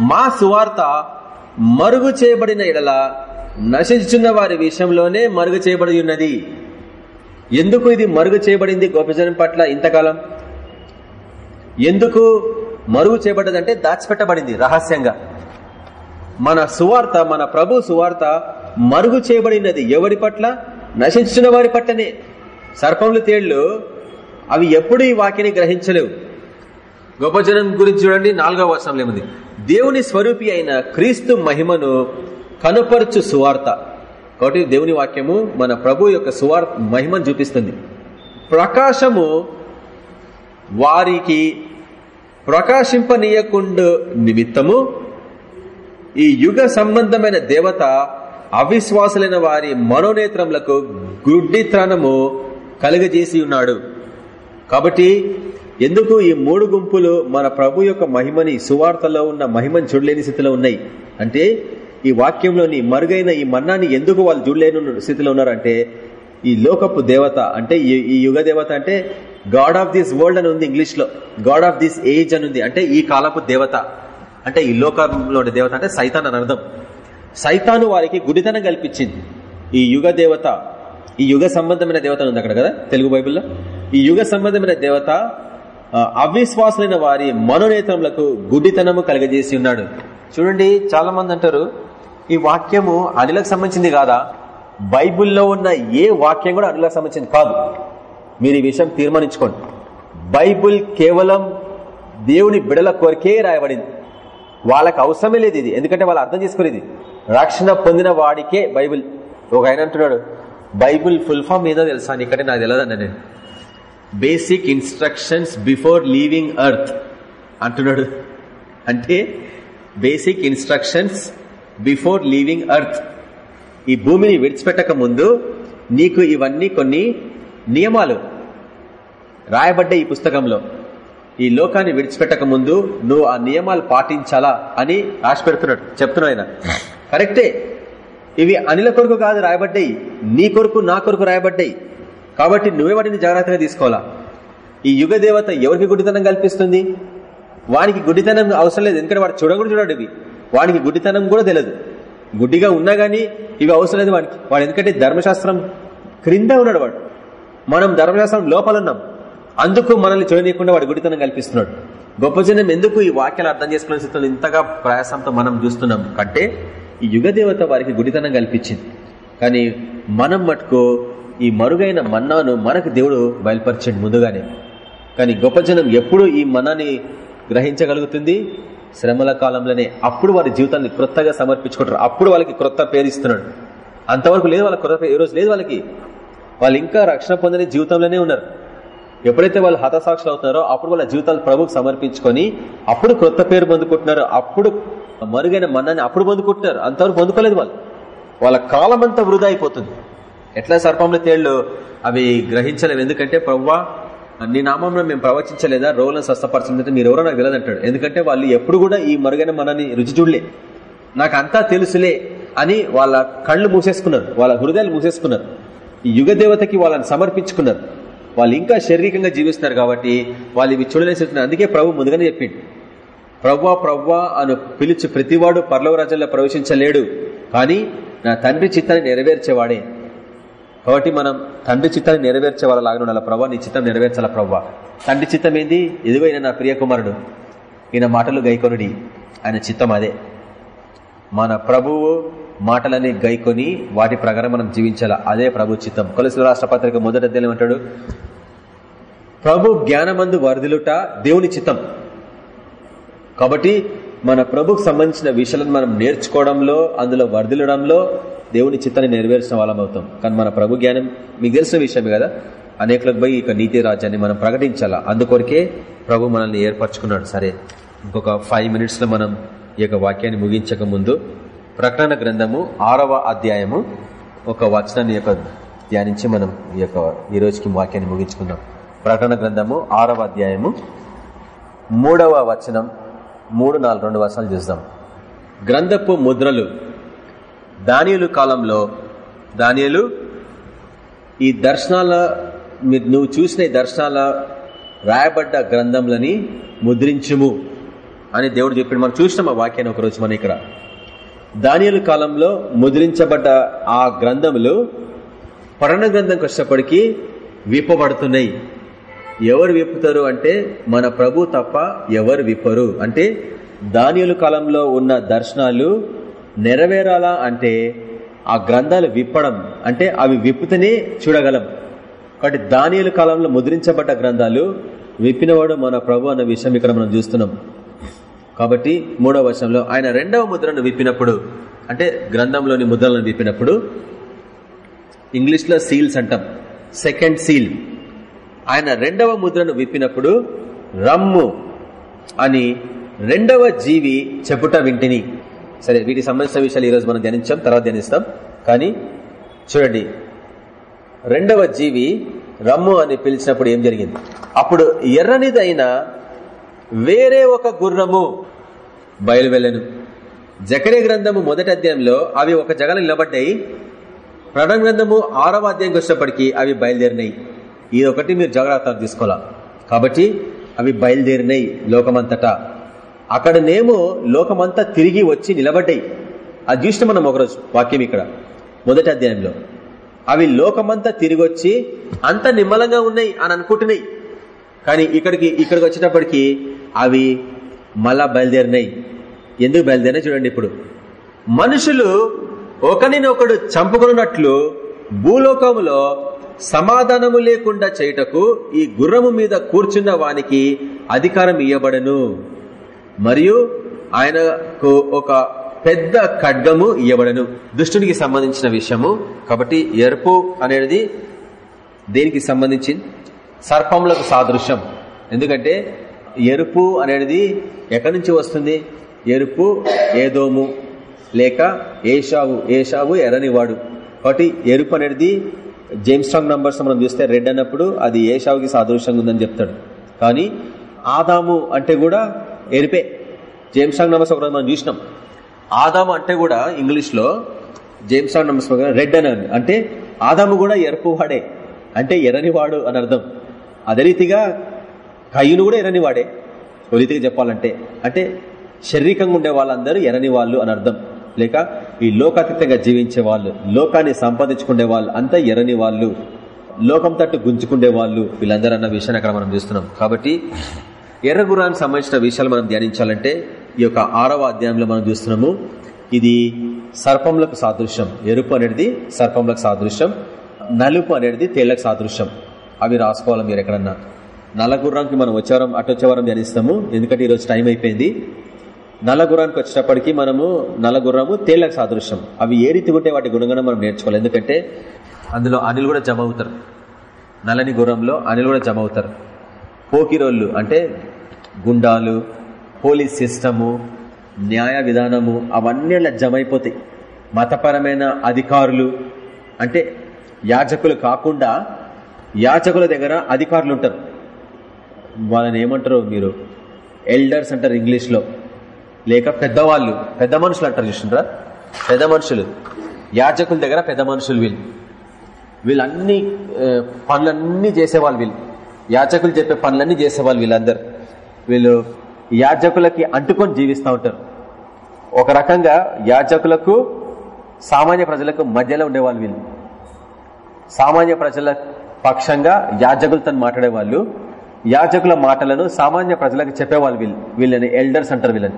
మా సువార్త మరుగు చేయబడిన ఎడల నశించున్న వారి విషయంలోనే మరుగు చేయబడి ఉన్నది. ఎందుకు ఇది మరుగు చేయబడింది గోపజనం పట్ల ఇంతకాలం? ఎందుకు మరుగు చేయబడ్డదంటే దాచిపెట్టబడింది రహస్యంగా. మన సువార్త మన ప్రభు సువార్త మరుగు చేయబడినది ఎవరి పట్ల? నశించిన వారి పట్టనే. సర్పములు తేళ్ళు అవి ఎప్పుడు ఈ వాక్యాన్ని గ్రహించలేవు. గొప్ప జనం గురించి చూడండి నాలుగవ వర్షంలో ఏముంది? దేవుని స్వరూపి అయిన క్రీస్తు మహిమను కనుపరచు సువార్త. కాబట్టి దేవుని వాక్యము మన ప్రభు యొక్క సువార్ మహిమను చూపిస్తుంది. ప్రకాశము వారికి ప్రకాశింపనీయకుండు నిమిత్తము. ఈ యుగ సంబంధమైన దేవత అవిశ్వాసులైన వారి మనోనేత్రములకు గుడ్డితనము కలుగజేసి ఉన్నాడు. కాబట్టి ఎందుకు ఈ మూడు గుంపులు మన ప్రభు యొక్క మహిమని సువార్తలో ఉన్న మహిమని చూడలేని స్థితిలో ఉన్నాయి? అంటే ఈ వాక్యంలోని మరుగైన ఈ మన్నాన్ని ఎందుకు వాళ్ళు చూడలేని స్థితిలో ఉన్నారంటే ఈ లోకపు దేవత అంటే ఈ- ఈ యుగ దేవత అంటే గాడ్ ఆఫ్ దిస్ వరల్డ్ అని ఉంది ఇంగ్లీష్లో గాడ్ ఆఫ్ దిస్ ఏజ్ అని ఉంది. అంటే ఈ కాలపు దేవత. అంటే ఈ లోకంలోని దేవత అంటే సైతాన్ అని అర్థం. సైతాను వారికి గుడితనం కల్పించింది. ఈ యుగ దేవత ఈ యుగ సంబంధమైన దేవత ఉంది అక్కడ కదా తెలుగు బైబిల్లో? ఈ యుగ సంబంధమైన దేవత అవిశ్వాసులైన వారి మనోనేత్రములకు గుడ్డితనము కలగజేసి ఉన్నాడు. చూడండి చాలా మంది అంటారు ఈ వాక్యము అనిలకు సంబంధించింది కాదా? బైబిల్లో ఉన్న ఏ వాక్యం కూడా అనిలకు సంబంధించింది కాదు. మీరు ఈ విషయం తీర్మానించుకోండి. బైబిల్ కేవలం దేవుని బిడల కోరికే రాయబడింది. వాళ్ళకి అవసరమే లేదు ఇది. ఎందుకంటే వాళ్ళు అర్థం చేసుకునేది రక్షణ పొందిన వాడికే బైబిల్. ఒక ఆయన అంటున్నాడు బైబిల్ ఫుల్ ఫామ్ ఏదో తెలుసా నీకంటే? నాకు తెలియదన్న నేను. Basic instructions before leaving earth అంటున్నాడు. అంటే basic instructions before leaving earth ఈ భూమిని విడిచిపెట్టక ముందు నీకు ఇవన్నీ కొన్ని నియమాలు రాయబడ్డ ఈ పుస్తకంలో. ఈ లోకాన్ని విడిచిపెట్టక ముందు నువ్వు ఆ నియమాలు పాటించాలా అని ఆశ పెడుతున్నాడు. చెప్తున్నాడు ఆయన. కరెక్టే. ఇవి అనిల కొరకు కాదు రాయబడ్డాయి. నీ కొరకు నా కొరకు రాయబడ్డాయి. కాబట్టి నువ్వే వాటిని జాగ్రత్తగా తీసుకోవాలా? ఈ యుగ దేవత ఎవరికి గుడ్డితనం కల్పిస్తుంది? వానికి గుడ్డితనం అవసరం లేదు. ఎందుకంటే వాడు చూడకూడదు చూడాడు ఇవి వానికి గుడ్డితనం కూడా తెలియదు గుడ్డిగా ఉన్నా గానీ ఇవి అవసరం లేదు వాడికి వాడు ఎందుకంటే ధర్మశాస్త్రం క్రింద ఉన్నాడు వాడు. మనం ధర్మశాస్త్రం లోపల ఉన్నాం. అందుకు మనల్ని చూడనీయకుండా వాడు గుడితనం కల్పిస్తున్నాడు. గొప్ప జనం ఎందుకు ఈ వాక్యాలు అర్థం చేసుకునే స్థితిలో ఇంతగా ప్రయాసంతో మనం చూస్తున్నాం? కంటే ఈ యుగదేవత వారికి గుడితనం కల్పించింది. కానీ మనం మటుకు ఈ మరుగైన మన్నాను మనకు దేవుడు బయలుపరిచండి ముందుగానే. కానీ గొప్ప జనం ఎప్పుడు ఈ మన్నాని గ్రహించగలుగుతుంది? శ్రమల కాలంలోనే. అప్పుడు వారి జీవితాన్ని క్రొత్తగా సమర్పించుకుంటారు. అప్పుడు వాళ్ళకి క్రొత్త పేరు ఇస్తున్నాడు. అంతవరకు లేదు వాళ్ళ క్రొత్త పేరు. రోజు లేదు వాళ్ళకి. వాళ్ళు ఇంకా రక్షణ పొందని జీవితంలోనే ఉన్నారు. ఎప్పుడైతే వాళ్ళు హతసాక్షులు అవుతున్నారో అప్పుడు వాళ్ళ జీవితాలు ప్రభుకు సమర్పించుకొని అప్పుడు క్రొత్త పేరు పొందుకుంటున్నారు. అప్పుడు మరుగైన మన్నాన్ని అప్పుడు పొందుకుంటున్నారు. అంతవరకు పొందుకోలేదు వాళ్ళు. వాళ్ళ కాలం అంతా వృధా అయిపోతుంది. ఎట్లా సర్పంలో తేళ్ళు అవి గ్రహించలేవు? ఎందుకంటే ప్రవ్వా నీ నామంలో మేము ప్రవచించలేదా? రోగులను స్వస్థపరచలేదంటే మీరు ఎవరో నాకు తెలియదు ఎందుకంటే వాళ్ళు ఎప్పుడు కూడా ఈ మరుగైన మనని రుచి చూడలే. నాకు అంతా తెలుసులే అని వాళ్ళ కళ్ళు మూసేసుకున్నారు. వాళ్ళ హృదయాలు మూసేసుకున్నారు. ఈ యుగ దేవతకి వాళ్ళని సమర్పించుకున్నారు. వాళ్ళు ఇంకా శారీరకంగా జీవిస్తున్నారు కాబట్టి వాళ్ళు ఇవి చూడలేసి అందుకే ప్రభు ముందుగానే చెప్పిండు. ప్రవ్వా ప్రవ్వా అని పిలిచి ప్రతివాడు పర్లవ రాజ్యంలో ప్రవేశించలేడు. కానీ నా తండ్రి చిత్తాన్ని నెరవేర్చేవాడే. కాబట్టి మనం తండ్రి చిత్తాన్ని నెరవేర్చే వాళ్ళలాగా ఉండాలి. ప్రవ్వా నీ చిత్తం నెరవేర్చాల ప్రవ్వా? తండ్రి చిత్తం ఏంది? ఇదిగో ఈయన నా ప్రియకుమారుడు. ఈయన మాటలు గైకొనుడి. ఆయన చిత్తం అదే. మన ప్రభువు మాటలని గైకొని వాటి ప్రకారం మనం జీవించాల? అదే ప్రభు చిత్తం. కొలసి రాష్ట్రపత్రిక మొదట మొదటి అంటాడు ప్రభు జ్ఞానమందు వరదిలుట దేవుని చిత్తం. కాబట్టి మన ప్రభుకు సంబంధించిన విషయాలను మనం నేర్చుకోవడంలో అందులో వర్దిలడంలో దేవుని చిత్తాన్ని నెరవేర్చిన వాళ్ళం అవుతాం. కానీ మన ప్రభు జ్ఞానం మీకు తెలిసిన విషయమే కదా? అనేకులకు పోయి ఇక నీతి రాజ్యాన్ని మనం ప్రకటించాలా? అందుకొరకే ప్రభు మనల్ని ఏర్పరచుకున్నాడు. సరే ఇంకొక ఫైవ్ మినిట్స్లో మనం ఈ యొక్క వాక్యాన్ని ముగించక ముందు ప్రకటన గ్రంథము ఆరవ అధ్యాయము ఒక వచనాన్ని యొక్క ధ్యానించి మనం ఈ యొక్క ఈ రోజుకి వాక్యాన్ని ముగించుకుందాం. ప్రకటన గ్రంథము ఆరవ అధ్యాయము మూడవ వచనం. మూడు నాలుగు రెండు వర్షాలు చూద్దాం. గ్రంథపు ముద్రలు. దానియలు కాలంలో దానియలు ఈ దర్శనాల నువ్వు చూసిన దర్శనాల రాయబడ్డ గ్రంథంలని ముద్రించుము అని దేవుడు చెప్పాడు. మనం చూసినాం ఆ వాక్యాన్ని ఒకరోజు మన ఇక్కడ. దానియలు కాలంలో ముద్రించబడ్డ ఆ గ్రంథములు పఠన గ్రంథం కష్టపడికి విప్పబడుతున్నాయి. ఎవరు విప్పుతారు అంటే మన ప్రభు తప్ప ఎవరు విప్పరు. అంటే దానియుల కాలంలో ఉన్న దర్శనాలు నెరవేరాలా అంటే ఆ గ్రంథాలు విప్పడం. అంటే అవి విప్పుతనే చూడగలం. కాబట్టి దానియుల కాలంలో ముద్రించబడ్డ గ్రంథాలు విప్పినవాడు మన ప్రభు అన్న విషయం ఇక్కడ మనం చూస్తున్నాం. కాబట్టి మూడవ వర్షంలో ఆయన రెండవ ముద్రను విప్పినప్పుడు అంటే గ్రంథంలోని ముద్రలను విప్పినప్పుడు ఇంగ్లీష్లో సీల్స్ అంటాం. Second seal. ఆయన రెండవ ముద్రను విప్పినప్పుడు రమ్ము అని రెండవ జీవి చెప్పుట వింటిని. సరే వీటికి సంబంధించిన విషయాలు ఈరోజు మనం ధ్యానించాం తర్వాత ధ్యానిస్తాం. కానీ చూడండి. రెండవ జీవి రమ్ము అని పిలిచినప్పుడు ఏం జరిగింది? అప్పుడు ఎర్రనిదైన వేరే ఒక గుర్రము బయలువెళ్ళను. జకరే గ్రంథము మొదటి అధ్యాయంలో అవి ఒక జగలు నిలబడ్డాయి. ప్రకటన గ్రంథము ఆరవ అధ్యాయంకి వచ్చినప్పటికీ అవి బయలుదేరినాయి. ఇది ఒకటి మీరు జాగ్రత్తలు తీసుకోవాలా. కాబట్టి అవి బయలుదేరినాయి లోకమంతటా. అక్కడనేమో లోకమంతా తిరిగి వచ్చి నిలబడ్డాయి. అది చూసిన మనం ఒకరోజు వాక్యం ఇక్కడ మొదటి అధ్యాయంలో. అవి లోకమంతా తిరిగి వచ్చి అంత నిమ్మలంగా ఉన్నాయి అని అనుకుంటున్నాయి. కానీ ఇక్కడికి ఇక్కడికి వచ్చేటప్పటికి అవి మళ్ళా బయలుదేరినాయి ఎందుకు బయలుదేరినాయి చూడండి ఇప్పుడు. మనుషులు ఒకరినొకడు చంపుకున్నట్లు భూలోకంలో సమాధానము లేకుండా చేయుటకు ఈ గుర్రము మీద కూర్చున్న వానికి అధికారం ఇవ్వబడను మరియు ఆయనకు ఒక పెద్ద ఖడ్గము ఇవ్వబడను దుష్టునికి సంబంధించిన విషయము. కాబట్టి ఎరుపు అనేది దేనికి సంబంధించింది సర్పములకు సాదృశ్యం. ఎందుకంటే ఎరుపు అనేది ఎక్కడి నుంచి వస్తుంది? ఎరుపు ఏదోము లేక ఏషావు. ఏషావు ఎర్రనివాడు. కాబట్టి ఎరుపు అనేది జేమ్స్ స్ట్రాంగ్ నంబర్స్ మనం చూస్తే రెడ్ అన్నప్పుడు అది ఏషావుకి సాదృశ్యంగా ఉందని చెప్తాడు. కానీ ఆదాము అంటే కూడా ఎరిపే జేమ్స్ స్ట్రాంగ్ నంబర్స్ ఒకరోజు మనం చూసినాం. ఆదాము అంటే కూడా ఇంగ్లీష్లో జేమ్స్ స్ట్రాంగ్ నంబర్స్ రెడ్ అని అంటే ఆదాము కూడా ఎరుపు వాడే. అంటే ఎర్రనివాడు అని అర్థం. అదే రీతిగా కయ్యును కూడా ఎర్రని వాడే. ఓ రీతిగా చెప్పాలంటే. అంటే శారీరకంగా ఉండే వాళ్ళందరూ ఎర్రని వాళ్ళు అని అర్థం. లేక ఈ లోకాతీతంగా జీవించే వాళ్ళు లోకాన్ని సంపాదించుకునే వాళ్ళు అంతా ఎర్రని వాళ్ళు లోకం తట్టు గుంజుకునే వాళ్ళు వీళ్ళందరూ అన్న విషయాన్ని అక్కడ మనం చూస్తున్నాం. కాబట్టి ఎర్రగురానికి సంబంధించిన విషయాలు మనం ధ్యానించాలంటే ఈ యొక్క ఆరవ అధ్యాయంలో మనం చూస్తున్నాము ఇది సర్పంలకు సాదృశ్యం. ఎరుపు అనేది సర్పంలకు సాదృశ్యం నలుపు అనేది తేళ్ళకు సాదృశ్యం. అవి రాసుకోవాలి మీరు ఎక్కడన్నా? నల్లగుర్రానికి మనం వచ్చేవారం అటు వచ్చేవారం ధ్యానిస్తాము. ఎందుకంటే ఈరోజు టైం అయిపోయింది. నల్లగుర్రానికి వచ్చినప్పటికీ మనము నల్లగుర్రము తేళ్ళకు సాదృశ్యం అవి ఏ రీతి ఉంటే వాటి గుణంగా మనం నేర్చుకోవాలి. ఎందుకంటే అందులో అనిల్ కూడా జమ అవుతారు. నల్లని గుర్రంలో అనిల్ కూడా జమ అవుతారు. పోకిరోళ్ళు అంటే గుండాలు పోలీస్ సిస్టము న్యాయ విధానము అవన్నీ అలా జమ అయిపోతాయి. మతపరమైన అధికారులు అంటే యాచకులు కాకుండా యాచకుల దగ్గర అధికారులు ఉంటారు. వాళ్ళని ఏమంటారు మీరు? ఎల్డర్స్ అంటారు ఇంగ్లీష్లో. లేక పెద్దవాళ్ళు పెద్ద మనుషులు అంటారు చూసిండ్రా? పెద్ద మనుషులు. యాజకుల దగ్గర పెద్ద మనుషులు వీళ్ళు. వీళ్ళన్ని పనులన్నీ చేసేవాళ్ళు వీళ్ళు. యాచకులు చెప్పే పనులన్నీ చేసేవాళ్ళు వీళ్ళందరూ. వీళ్ళు యాజకులకి అంటుకొని జీవిస్తూ ఉంటారు. ఒక రకంగా యాజకులకు సామాన్య ప్రజలకు మధ్యలో ఉండేవాళ్ళు వీళ్ళు. సామాన్య ప్రజల పక్షంగా యాజకులతో మాట్లాడేవాళ్ళు. యాజకుల మాటలను సామాన్య ప్రజలకు చెప్పేవాళ్ళు వీళ్ళు. వీళ్ళని ఎల్డర్స్ అంటారు వీళ్ళని.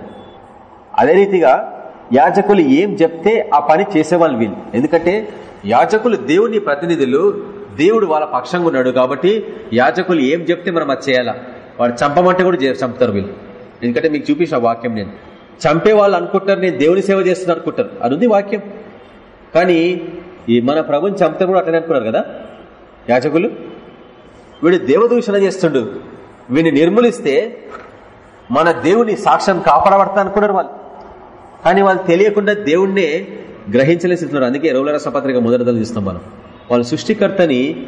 అదే రీతిగా యాజకులు ఏం చెప్తే ఆ పని చేసేవాళ్ళు వీళ్ళు. ఎందుకంటే యాజకులు దేవుని ప్రతినిధులు దేవుడు వాళ్ళ పక్షంగా ఉన్నాడు కాబట్టి యాజకులు ఏం చెప్తే మనం అది చేయాలా? వాడు చంపమంటే కూడా చంపుతారు వీళ్ళు. ఎందుకంటే మీకు చూపించిన వాక్యం నేను. చంపే వాళ్ళు అనుకుంటారు నేను దేవుని సేవ చేస్తున్నా అనుకుంటారు. అది వాక్యం. కానీ ఈ మన ప్రభుని చంపితే కూడా అట్లనే అనుకున్నారు కదా? యాజకులు? వీడు దేవదూషణ చేస్తుండు. వీడిని నిర్మూలిస్తే మన దేవుని సాక్ష్యం కాపాడబడతా అనుకున్నారు వాళ్ళు. కానీ వాళ్ళు తెలియకుండా దేవుణ్ణే గ్రహించలేస్తున్నారు అందుకే రౌల రసపత్రిక మొదటిదలు చూస్తాం మనం. వాళ్ళు సృష్టికర్తని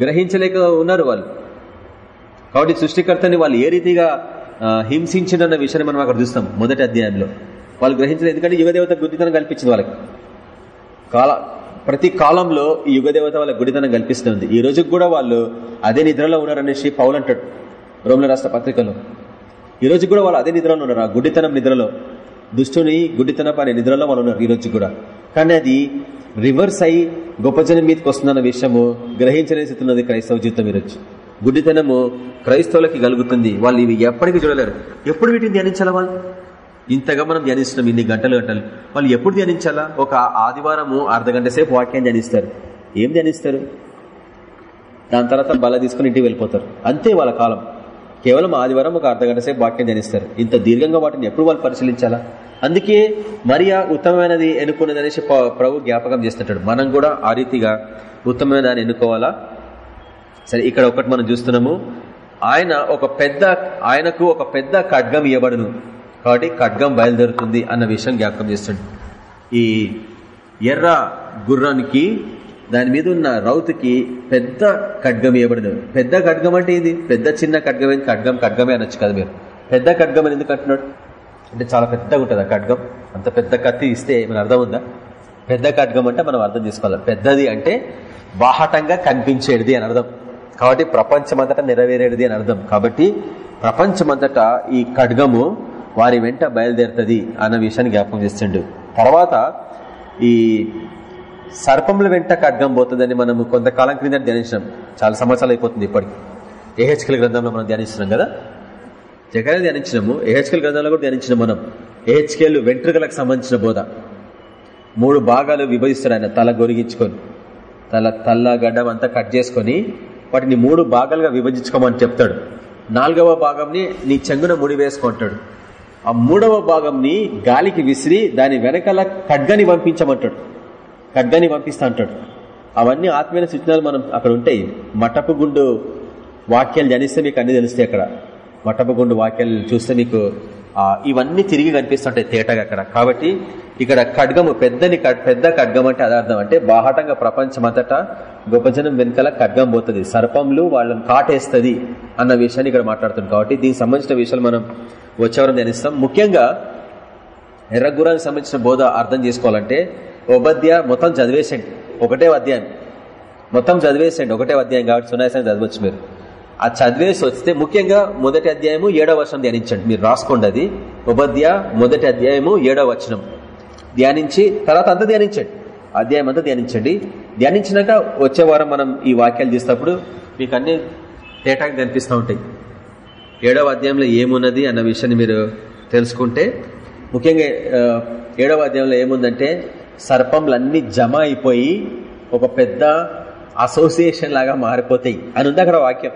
గ్రహించలేక ఉన్నారు వాళ్ళు. కాబట్టి సృష్టికర్తని వాళ్ళు ఏ రీతిగా హింసించిందన్న విషయాన్ని మనం అక్కడ చూస్తాం మొదటి అధ్యాయంలో. వాళ్ళు గ్రహించలేదు. ఎందుకంటే యుగదేవత గుడితనం కల్పించింది వాళ్ళకి. కాల ప్రతి కాలంలో ఈ యుగదేవత వాళ్ళ గుడితనం కల్పిస్తుంది. ఈ రోజుకి కూడా వాళ్ళు అదే నిద్రలో ఉన్నారనేసి పౌలు అంటాడు రోమిల రాష్ట్ర పత్రికలో ఈ రోజు కూడా వాళ్ళు అదే నిద్రలో ఉన్నారు. ఆ గుడితనం నిద్రలో. దుష్టుని గుడ్డితనం అనే నిద్రలో వాళ్ళు ఉన్నారు ఈరోజు కూడా. కానీ అది రివర్స్ అయి గొప్ప జనం మీదకి వస్తుందన్న విషయము గ్రహించలేస్తున్నది క్రైస్తవ జీవితం ఈరోజు. గుడ్డితనము క్రైస్తవులకి కలుగుతుంది. వాళ్ళు ఇవి ఎప్పటికీ చూడలేరు. ఎప్పుడు వీటిని ధ్యానించాలా వాళ్ళు? ఇంతగా మనం ధ్యానిస్తున్నాం ఇన్ని గంటలు గంటలు. వాళ్ళు ఎప్పుడు ధ్యానించాలా? ఒక ఆదివారము అర్ధ గంట సేపు వాక్యం ధ్యానిస్తారు. ఏం ధ్యానిస్తారు? దాని తర్వాత బల తీసుకుని ఇంటికి వెళ్ళిపోతారు. అంతే వాళ్ళ కాలం. కేవలం ఆదివారం ఒక అర్ధగంట సేపు వాక్యం ధ్యానిస్తారు. ఇంత దీర్ఘంగా వాటిని ఎప్పుడు వాళ్ళు పరిశీలించాలా? అందుకే మరియా ఉత్తమమైనది ఎన్నుకున్నది అనేసి ప్రభు జ్ఞాపకం చేస్తుంటాడు. మనం కూడా ఆ రీతిగా ఉత్తమమైన దాన్ని ఎన్నుకోవాలా? సరే ఇక్కడ ఒకటి మనం చూస్తున్నాము. ఆయన ఒక పెద్ద ఆయనకు ఒక పెద్ద ఖడ్గం ఇవ్వబడును కాబట్టి ఖడ్గం బయలుదేరుతుంది అన్న విషయం జ్ఞాపకం చేస్తుంది ఈ ఎర్ర గుర్రానికి దాని మీద ఉన్న రౌతుకి పెద్ద ఖడ్గం ఇవ్వబడిన పెద్ద ఖడ్గం అంటే ఇది పెద్ద చిన్న ఖడ్గం ఏంది? ఖడ్గం ఖడ్గమే అనొచ్చు కదా మీరు. పెద్ద ఖడ్గం అని ఎందుకు అంటున్నాడు? అంటే చాలా పెద్దగా ఉంటుంది ఆ ఖడ్గం. అంత పెద్ద కత్తి ఇస్తే మన అర్థం ఉందా? పెద్ద ఖడ్గం అంటే మనం అర్థం చేసుకోవాలి. పెద్దది అంటే బాహటంగా కనిపించేది అని అర్థం. కాబట్టి ప్రపంచమంతటా నెరవేరేది అని అర్థం. కాబట్టి ప్రపంచమంతటా ఈ ఖడ్గము వారి వెంట బయలుదేరుతుంది అన్న విషయాన్ని జ్ఞాపకం చేస్తుండు. తర్వాత ఈ సర్పముల వెంట ఖడ్గం పోతుందని మనం కొంతకాలం క్రింద ధ్యానించినాం. చాలా సంవత్సరాలు అయిపోతుంది ఇప్పటికి. ఏహెచ్కల్ గ్రంథంలో మనం ధ్యానిస్తున్నాం కదా? జగన్ ధ్యానించినాము. ఏహెచ్కెల్ గ్రంథంలో కూడా ధ్యానించినాం మనం. ఏహెచ్కేలు వెంట్రుకలకు సంబంధించిన బోధ. మూడు భాగాలు విభజిస్తాడు ఆయన. తల గొరిగించుకొని తల తల్ల గడ్డం అంతా కట్ చేసుకొని వాటిని మూడు భాగాలుగా విభజించుకోమని చెప్తాడు. నాలుగవ భాగంని నీ చెంగున ముడి వేసుకుంటాడు. ఆ మూడవ భాగంని గాలికి విసిరి దాని వెనకాల ఖడ్గని పంపించమంటాడు. ఖడ్గాన్ని పంపిస్తా అంటాడు. అవన్నీ ఆత్మీయ సూచనలు మనం అక్కడ ఉంటాయి మటపు గుండు వాక్యాలు జనిస్తే మీకు అన్ని తెలుస్తాయి అక్కడ. మటపు గుండు వాక్యాలు చూస్తే మీకు ఇవన్నీ తిరిగి కనిపిస్తుంటాయి తేటగా అక్కడ. కాబట్టి ఇక్కడ ఖడ్గము పెద్దని పెద్ద ఖడ్గం అంటే అదార్థం అంటే బాహటంగా ప్రపంచమంతటా గొప్ప జనం వెనకాల ఖడ్గం పోతుంది. సర్పంలు వాళ్ళని కాటేస్తుంది అన్న విషయాన్ని ఇక్కడ మాట్లాడుతుంది కాబట్టి దీనికి సంబంధించిన విషయాలు మనం వచ్చేవరం ధ్యానిస్తాం. ముఖ్యంగా ఎర్రగురానికి సంబంధించిన బోధ అర్థం చేసుకోవాలంటే ఉపాధ్య మొత్తం చదివేసండి. ఒకటే అధ్యాయం. మొత్తం చదివేసండి. ఒకటే అధ్యాయం కాబట్టి సునాయాసాన్ని చదవచ్చు మీరు. ఆ చదివేసి వస్తే ముఖ్యంగా మొదటి అధ్యాయము ఏడవ వర్షం ధ్యానించండి. మీరు రాసుకోండి అది. ఉపాధ్య మొదటి అధ్యాయము ఏడవ వచనం. ధ్యానించి తర్వాత అంతా ధ్యానించండి. అధ్యాయం అంతా ధ్యానించండి. ధ్యానించినాక వచ్చే వారం మనం ఈ వాక్యాలు తీసినప్పుడు మీకు అన్ని తేటాకి కనిపిస్తూ ఉంటాయి. ఏడవ అధ్యాయంలో ఏమున్నది అన్న విషయాన్ని మీరు తెలుసుకుంటే ముఖ్యంగా ఏడవ అధ్యాయంలో ఏముందంటే సర్పంలన్నీ జమ అయిపోయి ఒక పెద్ద అసోసియేషన్ లాగా మారిపోతాయి అని ఉంది అక్కడ వాక్యం.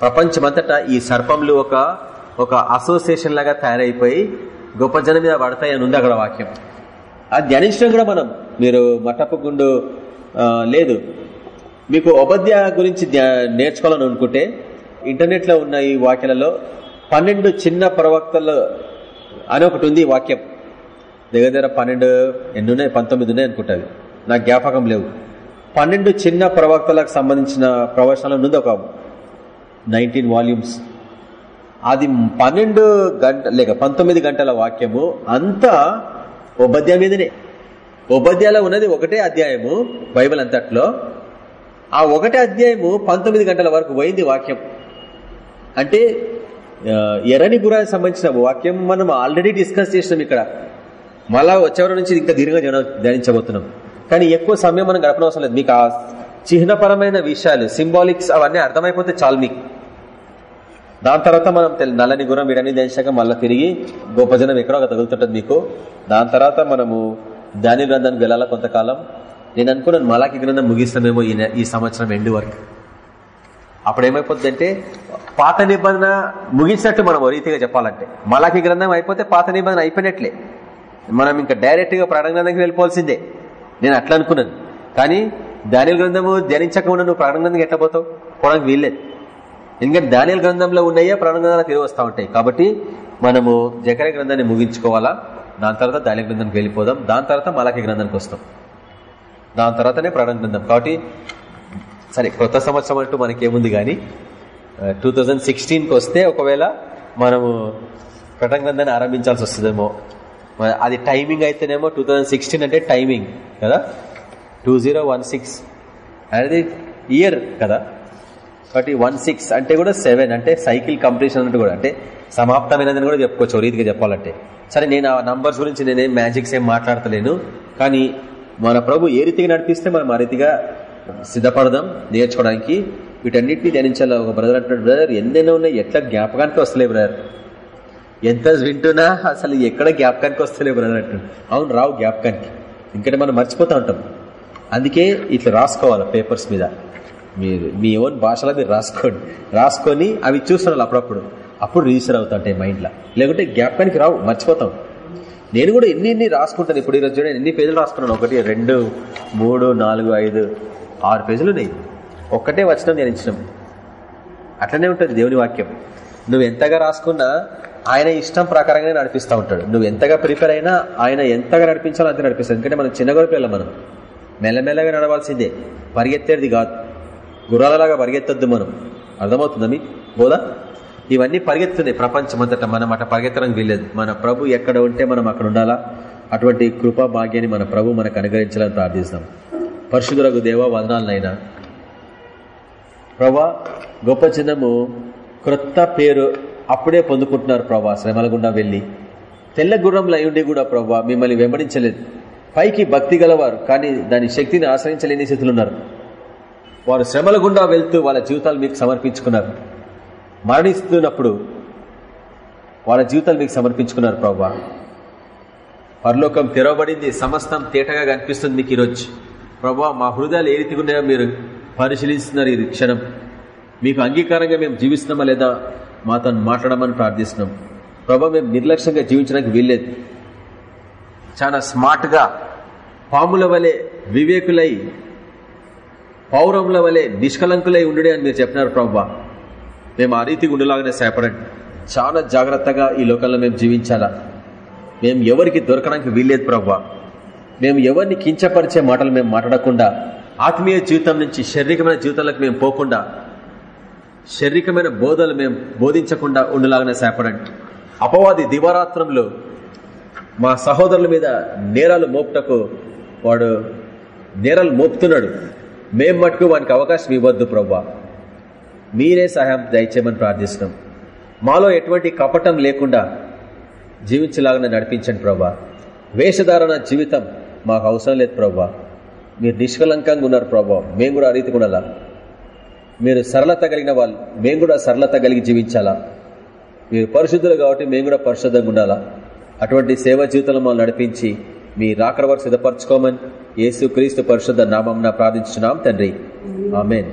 ప్రపంచమంతటా ఈ సర్పంలు ఒక ఒక అసోసియేషన్ లాగా తయారైపోయి గొప్ప జనం మీద పడతాయి అని ఉంది అక్కడ వాక్యం. అది ధ్యానించడం కూడా మనం. మీరు మట్టప్పగుండు లేదు. మీకు ఉపధ్య గురించి నేర్చుకోవాలని అనుకుంటే ఇంటర్నెట్లో ఉన్న ఈ వాక్యాలలో పన్నెండు చిన్న ప్రవక్తలు అని ఒకటి ఉంది వాక్యం. దగ్గర దగ్గర పన్నెండు ఎన్ని ఉన్నాయి పంతొమ్మిది ఉన్నాయి అనుకుంటుంది నాకు జ్ఞాపకం లేవు. పన్నెండు చిన్న ప్రవక్తలకు సంబంధించిన ప్రవచనాలు ఉంది ఒక నైన్టీన్ వాల్యూమ్స్. అది పన్నెండు గంట లేక పంతొమ్మిది గంటల వాక్యము అంతా ఉపాధ్యాయ మీదనే. ఉపాధ్యాయులో ఉన్నది ఒకటే అధ్యాయము బైబిల్ అంతట్లో. ఆ ఒకటే అధ్యాయము పంతొమ్మిది గంటల వరకు పోయింది వాక్యం. అంటే ఎర్రని గురానికి సంబంధించిన వాక్యం మనం ఆల్రెడీ డిస్కస్ చేసినాం ఇక్కడ. మళ్ళా వచ్చేవారి నుంచి ఇంకా దీర్ఘంగా ధ్యానించబోతున్నాం. కానీ ఎక్కువ సమయం మనం గడపనవసరం లేదు. మీకు ఆ చిహ్నపరమైన విషయాలు సింబాలిక్స్ అవన్నీ అర్థమైపోతే చాలు మీకు. దాని తర్వాత మనం నల్లని గురం వీడని ధ్యానించాక మళ్ళీ తిరిగి గొప్ప జనం ఎక్కడో తగులుతుంటది మీకు. దాని తర్వాత మనము ధాన్య గ్రంథానికి వెళ్ళాలా కొంతకాలం? నేను అనుకున్నాను మలాకి గ్రంథం ముగిస్తామేమో ఈ సంవత్సరం ఎండు వరకు. అప్పుడు ఏమైపోతుందంటే పాత నిబంధన ముగించినట్టు మనం రీతిగా చెప్పాలంటే. మలాకి గ్రంథం అయిపోతే పాత నిబంధన అయిపోయినట్లే. మనం ఇంకా డైరెక్ట్గా ప్రాణ గ్రంథంకి వెళ్ళిపోవాల్సిందే. నేను అట్లా అనుకున్నాను. కానీ ధాన్యాల గ్రంథము ధ్యానించకుండా నువ్వు ప్రాణ గ్రంథంకి ఎట్లా పోతావు? పోవడానికి వీల్లేదు. ఎందుకంటే ధాన్యాల గ్రంథంలో ఉన్నాయే ప్రాణ గ్రంథాలు తిరిగి వస్తూ ఉంటాయి. కాబట్టి మనము జకర గ్రంథాన్ని ముగించుకోవాలా? దాని తర్వాత ధాన్య గ్రంథానికి వెళ్ళిపోదాం. దాని తర్వాత మలాకి గ్రంథానికి వస్తాం. దాని తర్వాతనే ప్రాణ గ్రంథం. కాబట్టి సరే కొత్త సంవత్సరం అంటూ మనకేముంది కానీ టూ థౌజండ్ సిక్స్టీన్కి వస్తే ఒకవేళ మనము ప్రటంగ్రంథాన్ని ఆరంభించాల్సి వస్తుందేమో. అది టైమింగ్ అయితేనేమో టూ అంటే టైమింగ్ కదా? టూ అనేది ఇయర్ కదా? కాబట్టి వన్ సిక్స్ అంటే కూడా సెవెన్ అంటే సైకిల్ కంప్లీషన్ అన్నట్టు కూడా అంటే సమాప్తమైనదని కూడా చెప్పుకోవచ్చు రీతిగా చెప్పాలంటే. సరే నేను ఆ నంబర్స్ గురించి నేనేం మ్యాజిక్స్ ఏం మాట్లాడతలేను కానీ మన ప్రభు ఏ రీతిగా నడిపిస్తే మనం ఆ రీతిగా సిద్ధపడదాం నేర్చుకోవడానికి. వీటన్నిటిని ధ్యానించాలి ఒక బ్రదర్ అంటున్నాడు బ్రదర్ ఎన్నెన్నో ఉన్నాయి ఎట్లా జ్ఞాపకానికి వస్తలే బ్రదర్ ఎంత వింటున్నా అసలు ఎక్కడ జ్ఞాపకానికి వస్తలేవు అన్నట్టు. అవును రావు జ్ఞాపకానికి. ఇంకటే మనం మర్చిపోతా ఉంటాం. అందుకే ఇట్లా రాసుకోవాలి పేపర్స్ మీద. మీరు మీ ఓన్ భాషలో మీరు రాసుకోండి. రాసుకొని అవి చూస్తున్నారు అప్పుడప్పుడు. అప్పుడు రిజిస్టర్ అవుతా ఉంటాయి మైండ్లో. లేకుంటే జ్ఞాపకానికి రావు మర్చిపోతాం. నేను కూడా ఎన్ని ఎన్ని రాసుకుంటాను. ఇప్పుడు ఈరోజు చూడండి ఎన్ని పేజీలు రాసుకున్నాను? ఒకటి రెండు మూడు నాలుగు ఐదు ఆరు పేజీలు ఉన్నాయి. ఒక్కటే వచనం ఇచ్చినాం అట్లనే ఉంటుంది దేవుని వాక్యం. నువ్వు ఎంతగా రాసుకున్నా ఆయన ఇష్టం ప్రకారంగానే నడిపిస్తూ ఉంటాడు. నువ్వు ఎంతగా ప్రిపేర్ అయినా ఆయన ఎంతగా నడిపించాలో అంతే నడిపిస్తాడు. ఎందుకంటే మనం చిన్న గొప్ప మనం. మెల్లమెల్లగా నడవాల్సిందే. పరిగెత్తేది కాదు. గుర్రాలలాగా పరిగెత్తద్దు మనం. అర్థమవుతుందా మీ బోధ? ఇవన్నీ పరిగెత్తున్నాయి ప్రపంచమంతటా. మనం అట పరిగెత్తడానికి వీల్లేదు. మన ప్రభు ఎక్కడ ఉంటే మనం అక్కడ ఉండాలా? అటువంటి కృపా భాగ్యాన్ని మన ప్రభు మనకు అనుగ్రహించాలని ప్రార్థిస్తాం పరిశుద్ధులకు దేవ వందనాలనైనా. ప్రభా గొప్ప చిన్నము క్రొత్త పేరు అప్పుడే పొందుకుంటున్నారు ప్రభా శ్రమల గుండా వెళ్ళి. తెల్ల గుర్రంలో ఉండి కూడా ప్రభా మిమ్మల్ని వెంబడించలేదు. పైకి భక్తి గలవారు కానీ దాని శక్తిని ఆశ్రయించలేని స్థితులు ఉన్నారు వారు శ్రమల గుండా వెళ్తూ వాళ్ళ జీవితాలు మీకు సమర్పించుకున్నారు. మరణిస్తున్నప్పుడు వాళ్ళ జీవితాలు మీకు సమర్పించుకున్నారు ప్రభా. పరలోకం తెరవబడింది సమస్తం తేటగా కనిపిస్తుంది మీకు ఈరోజు. ప్రభా మా హృదయాలు ఏ రీతిగా ఉన్నాయో మీరు పరిశీలిస్తున్నారు ఈ క్షణం. మీకు అంగీకారంగా మేము జీవిస్తున్నామా లేదా మాతో మాట్లాడమని ప్రార్థిస్తున్నాం. ప్రభా మేము నిర్లక్ష్యంగా జీవించడానికి వీల్లేదు. చాలా స్మార్ట్గా పాముల వలె వివేకులై పౌరముల వలె నిష్కలంకులై ఉండడే అని మీరు చెప్పినారు ప్రభా. మేము ఆ రీతిగా ఉండేలాగానే సేపడండి చాలా జాగ్రత్తగా ఈ లోకంలో మేము జీవించాలా. మేము ఎవరికి దొరకడానికి వీల్లేదు ప్రభా. మేము ఎవరిని కించపరిచే మాటలు మేము మాట్లాడకుండా ఆత్మీయ జీవితం నుంచి శారీరకమైన జీవితాలకు మేము పోకుండా శారీరకమైన బోధలు మేము బోధించకుండా ఉండలాగానే సేపడండి అపవాది దివారాత్రంలో మా సహోదరుల మీద నేరాలు మోపుటకు వాడు నేరాలు మోపుతున్నాడు. మేం మటుకు వానికి అవకాశం ఇవ్వద్దు ప్రభా మీరే సహాయం దయచేయమని ప్రార్థిస్తున్నాం. మాలో ఎటువంటి కపటం లేకుండా జీవించలాగానే నడిపించండి ప్రభా వేషధారణ జీవితం మాకు అవసరం లేదు ప్రభా మీరు నిష్కలంకంగా ఉన్నారు ప్రభావ మేము కూడా ఆ రీతి ఉండాలా? మీరు సరళత కలిగిన వాళ్ళు మేము కూడా సరళత కలిగి జీవించాలా? మీరు పరిశుద్ధులు కాబట్టి మేము కూడా పరిశుద్ధంగా ఉండాలా? అటువంటి సేవా జీవితంలో మమ్మల్ని నడిపించి మీ రాకడ వరకు సిద్ధపరచుకోమని యేసు క్రీస్తు పరిశుద్ధ నామం ప్రార్థించున్నాం తండ్రి. ఆమెన్.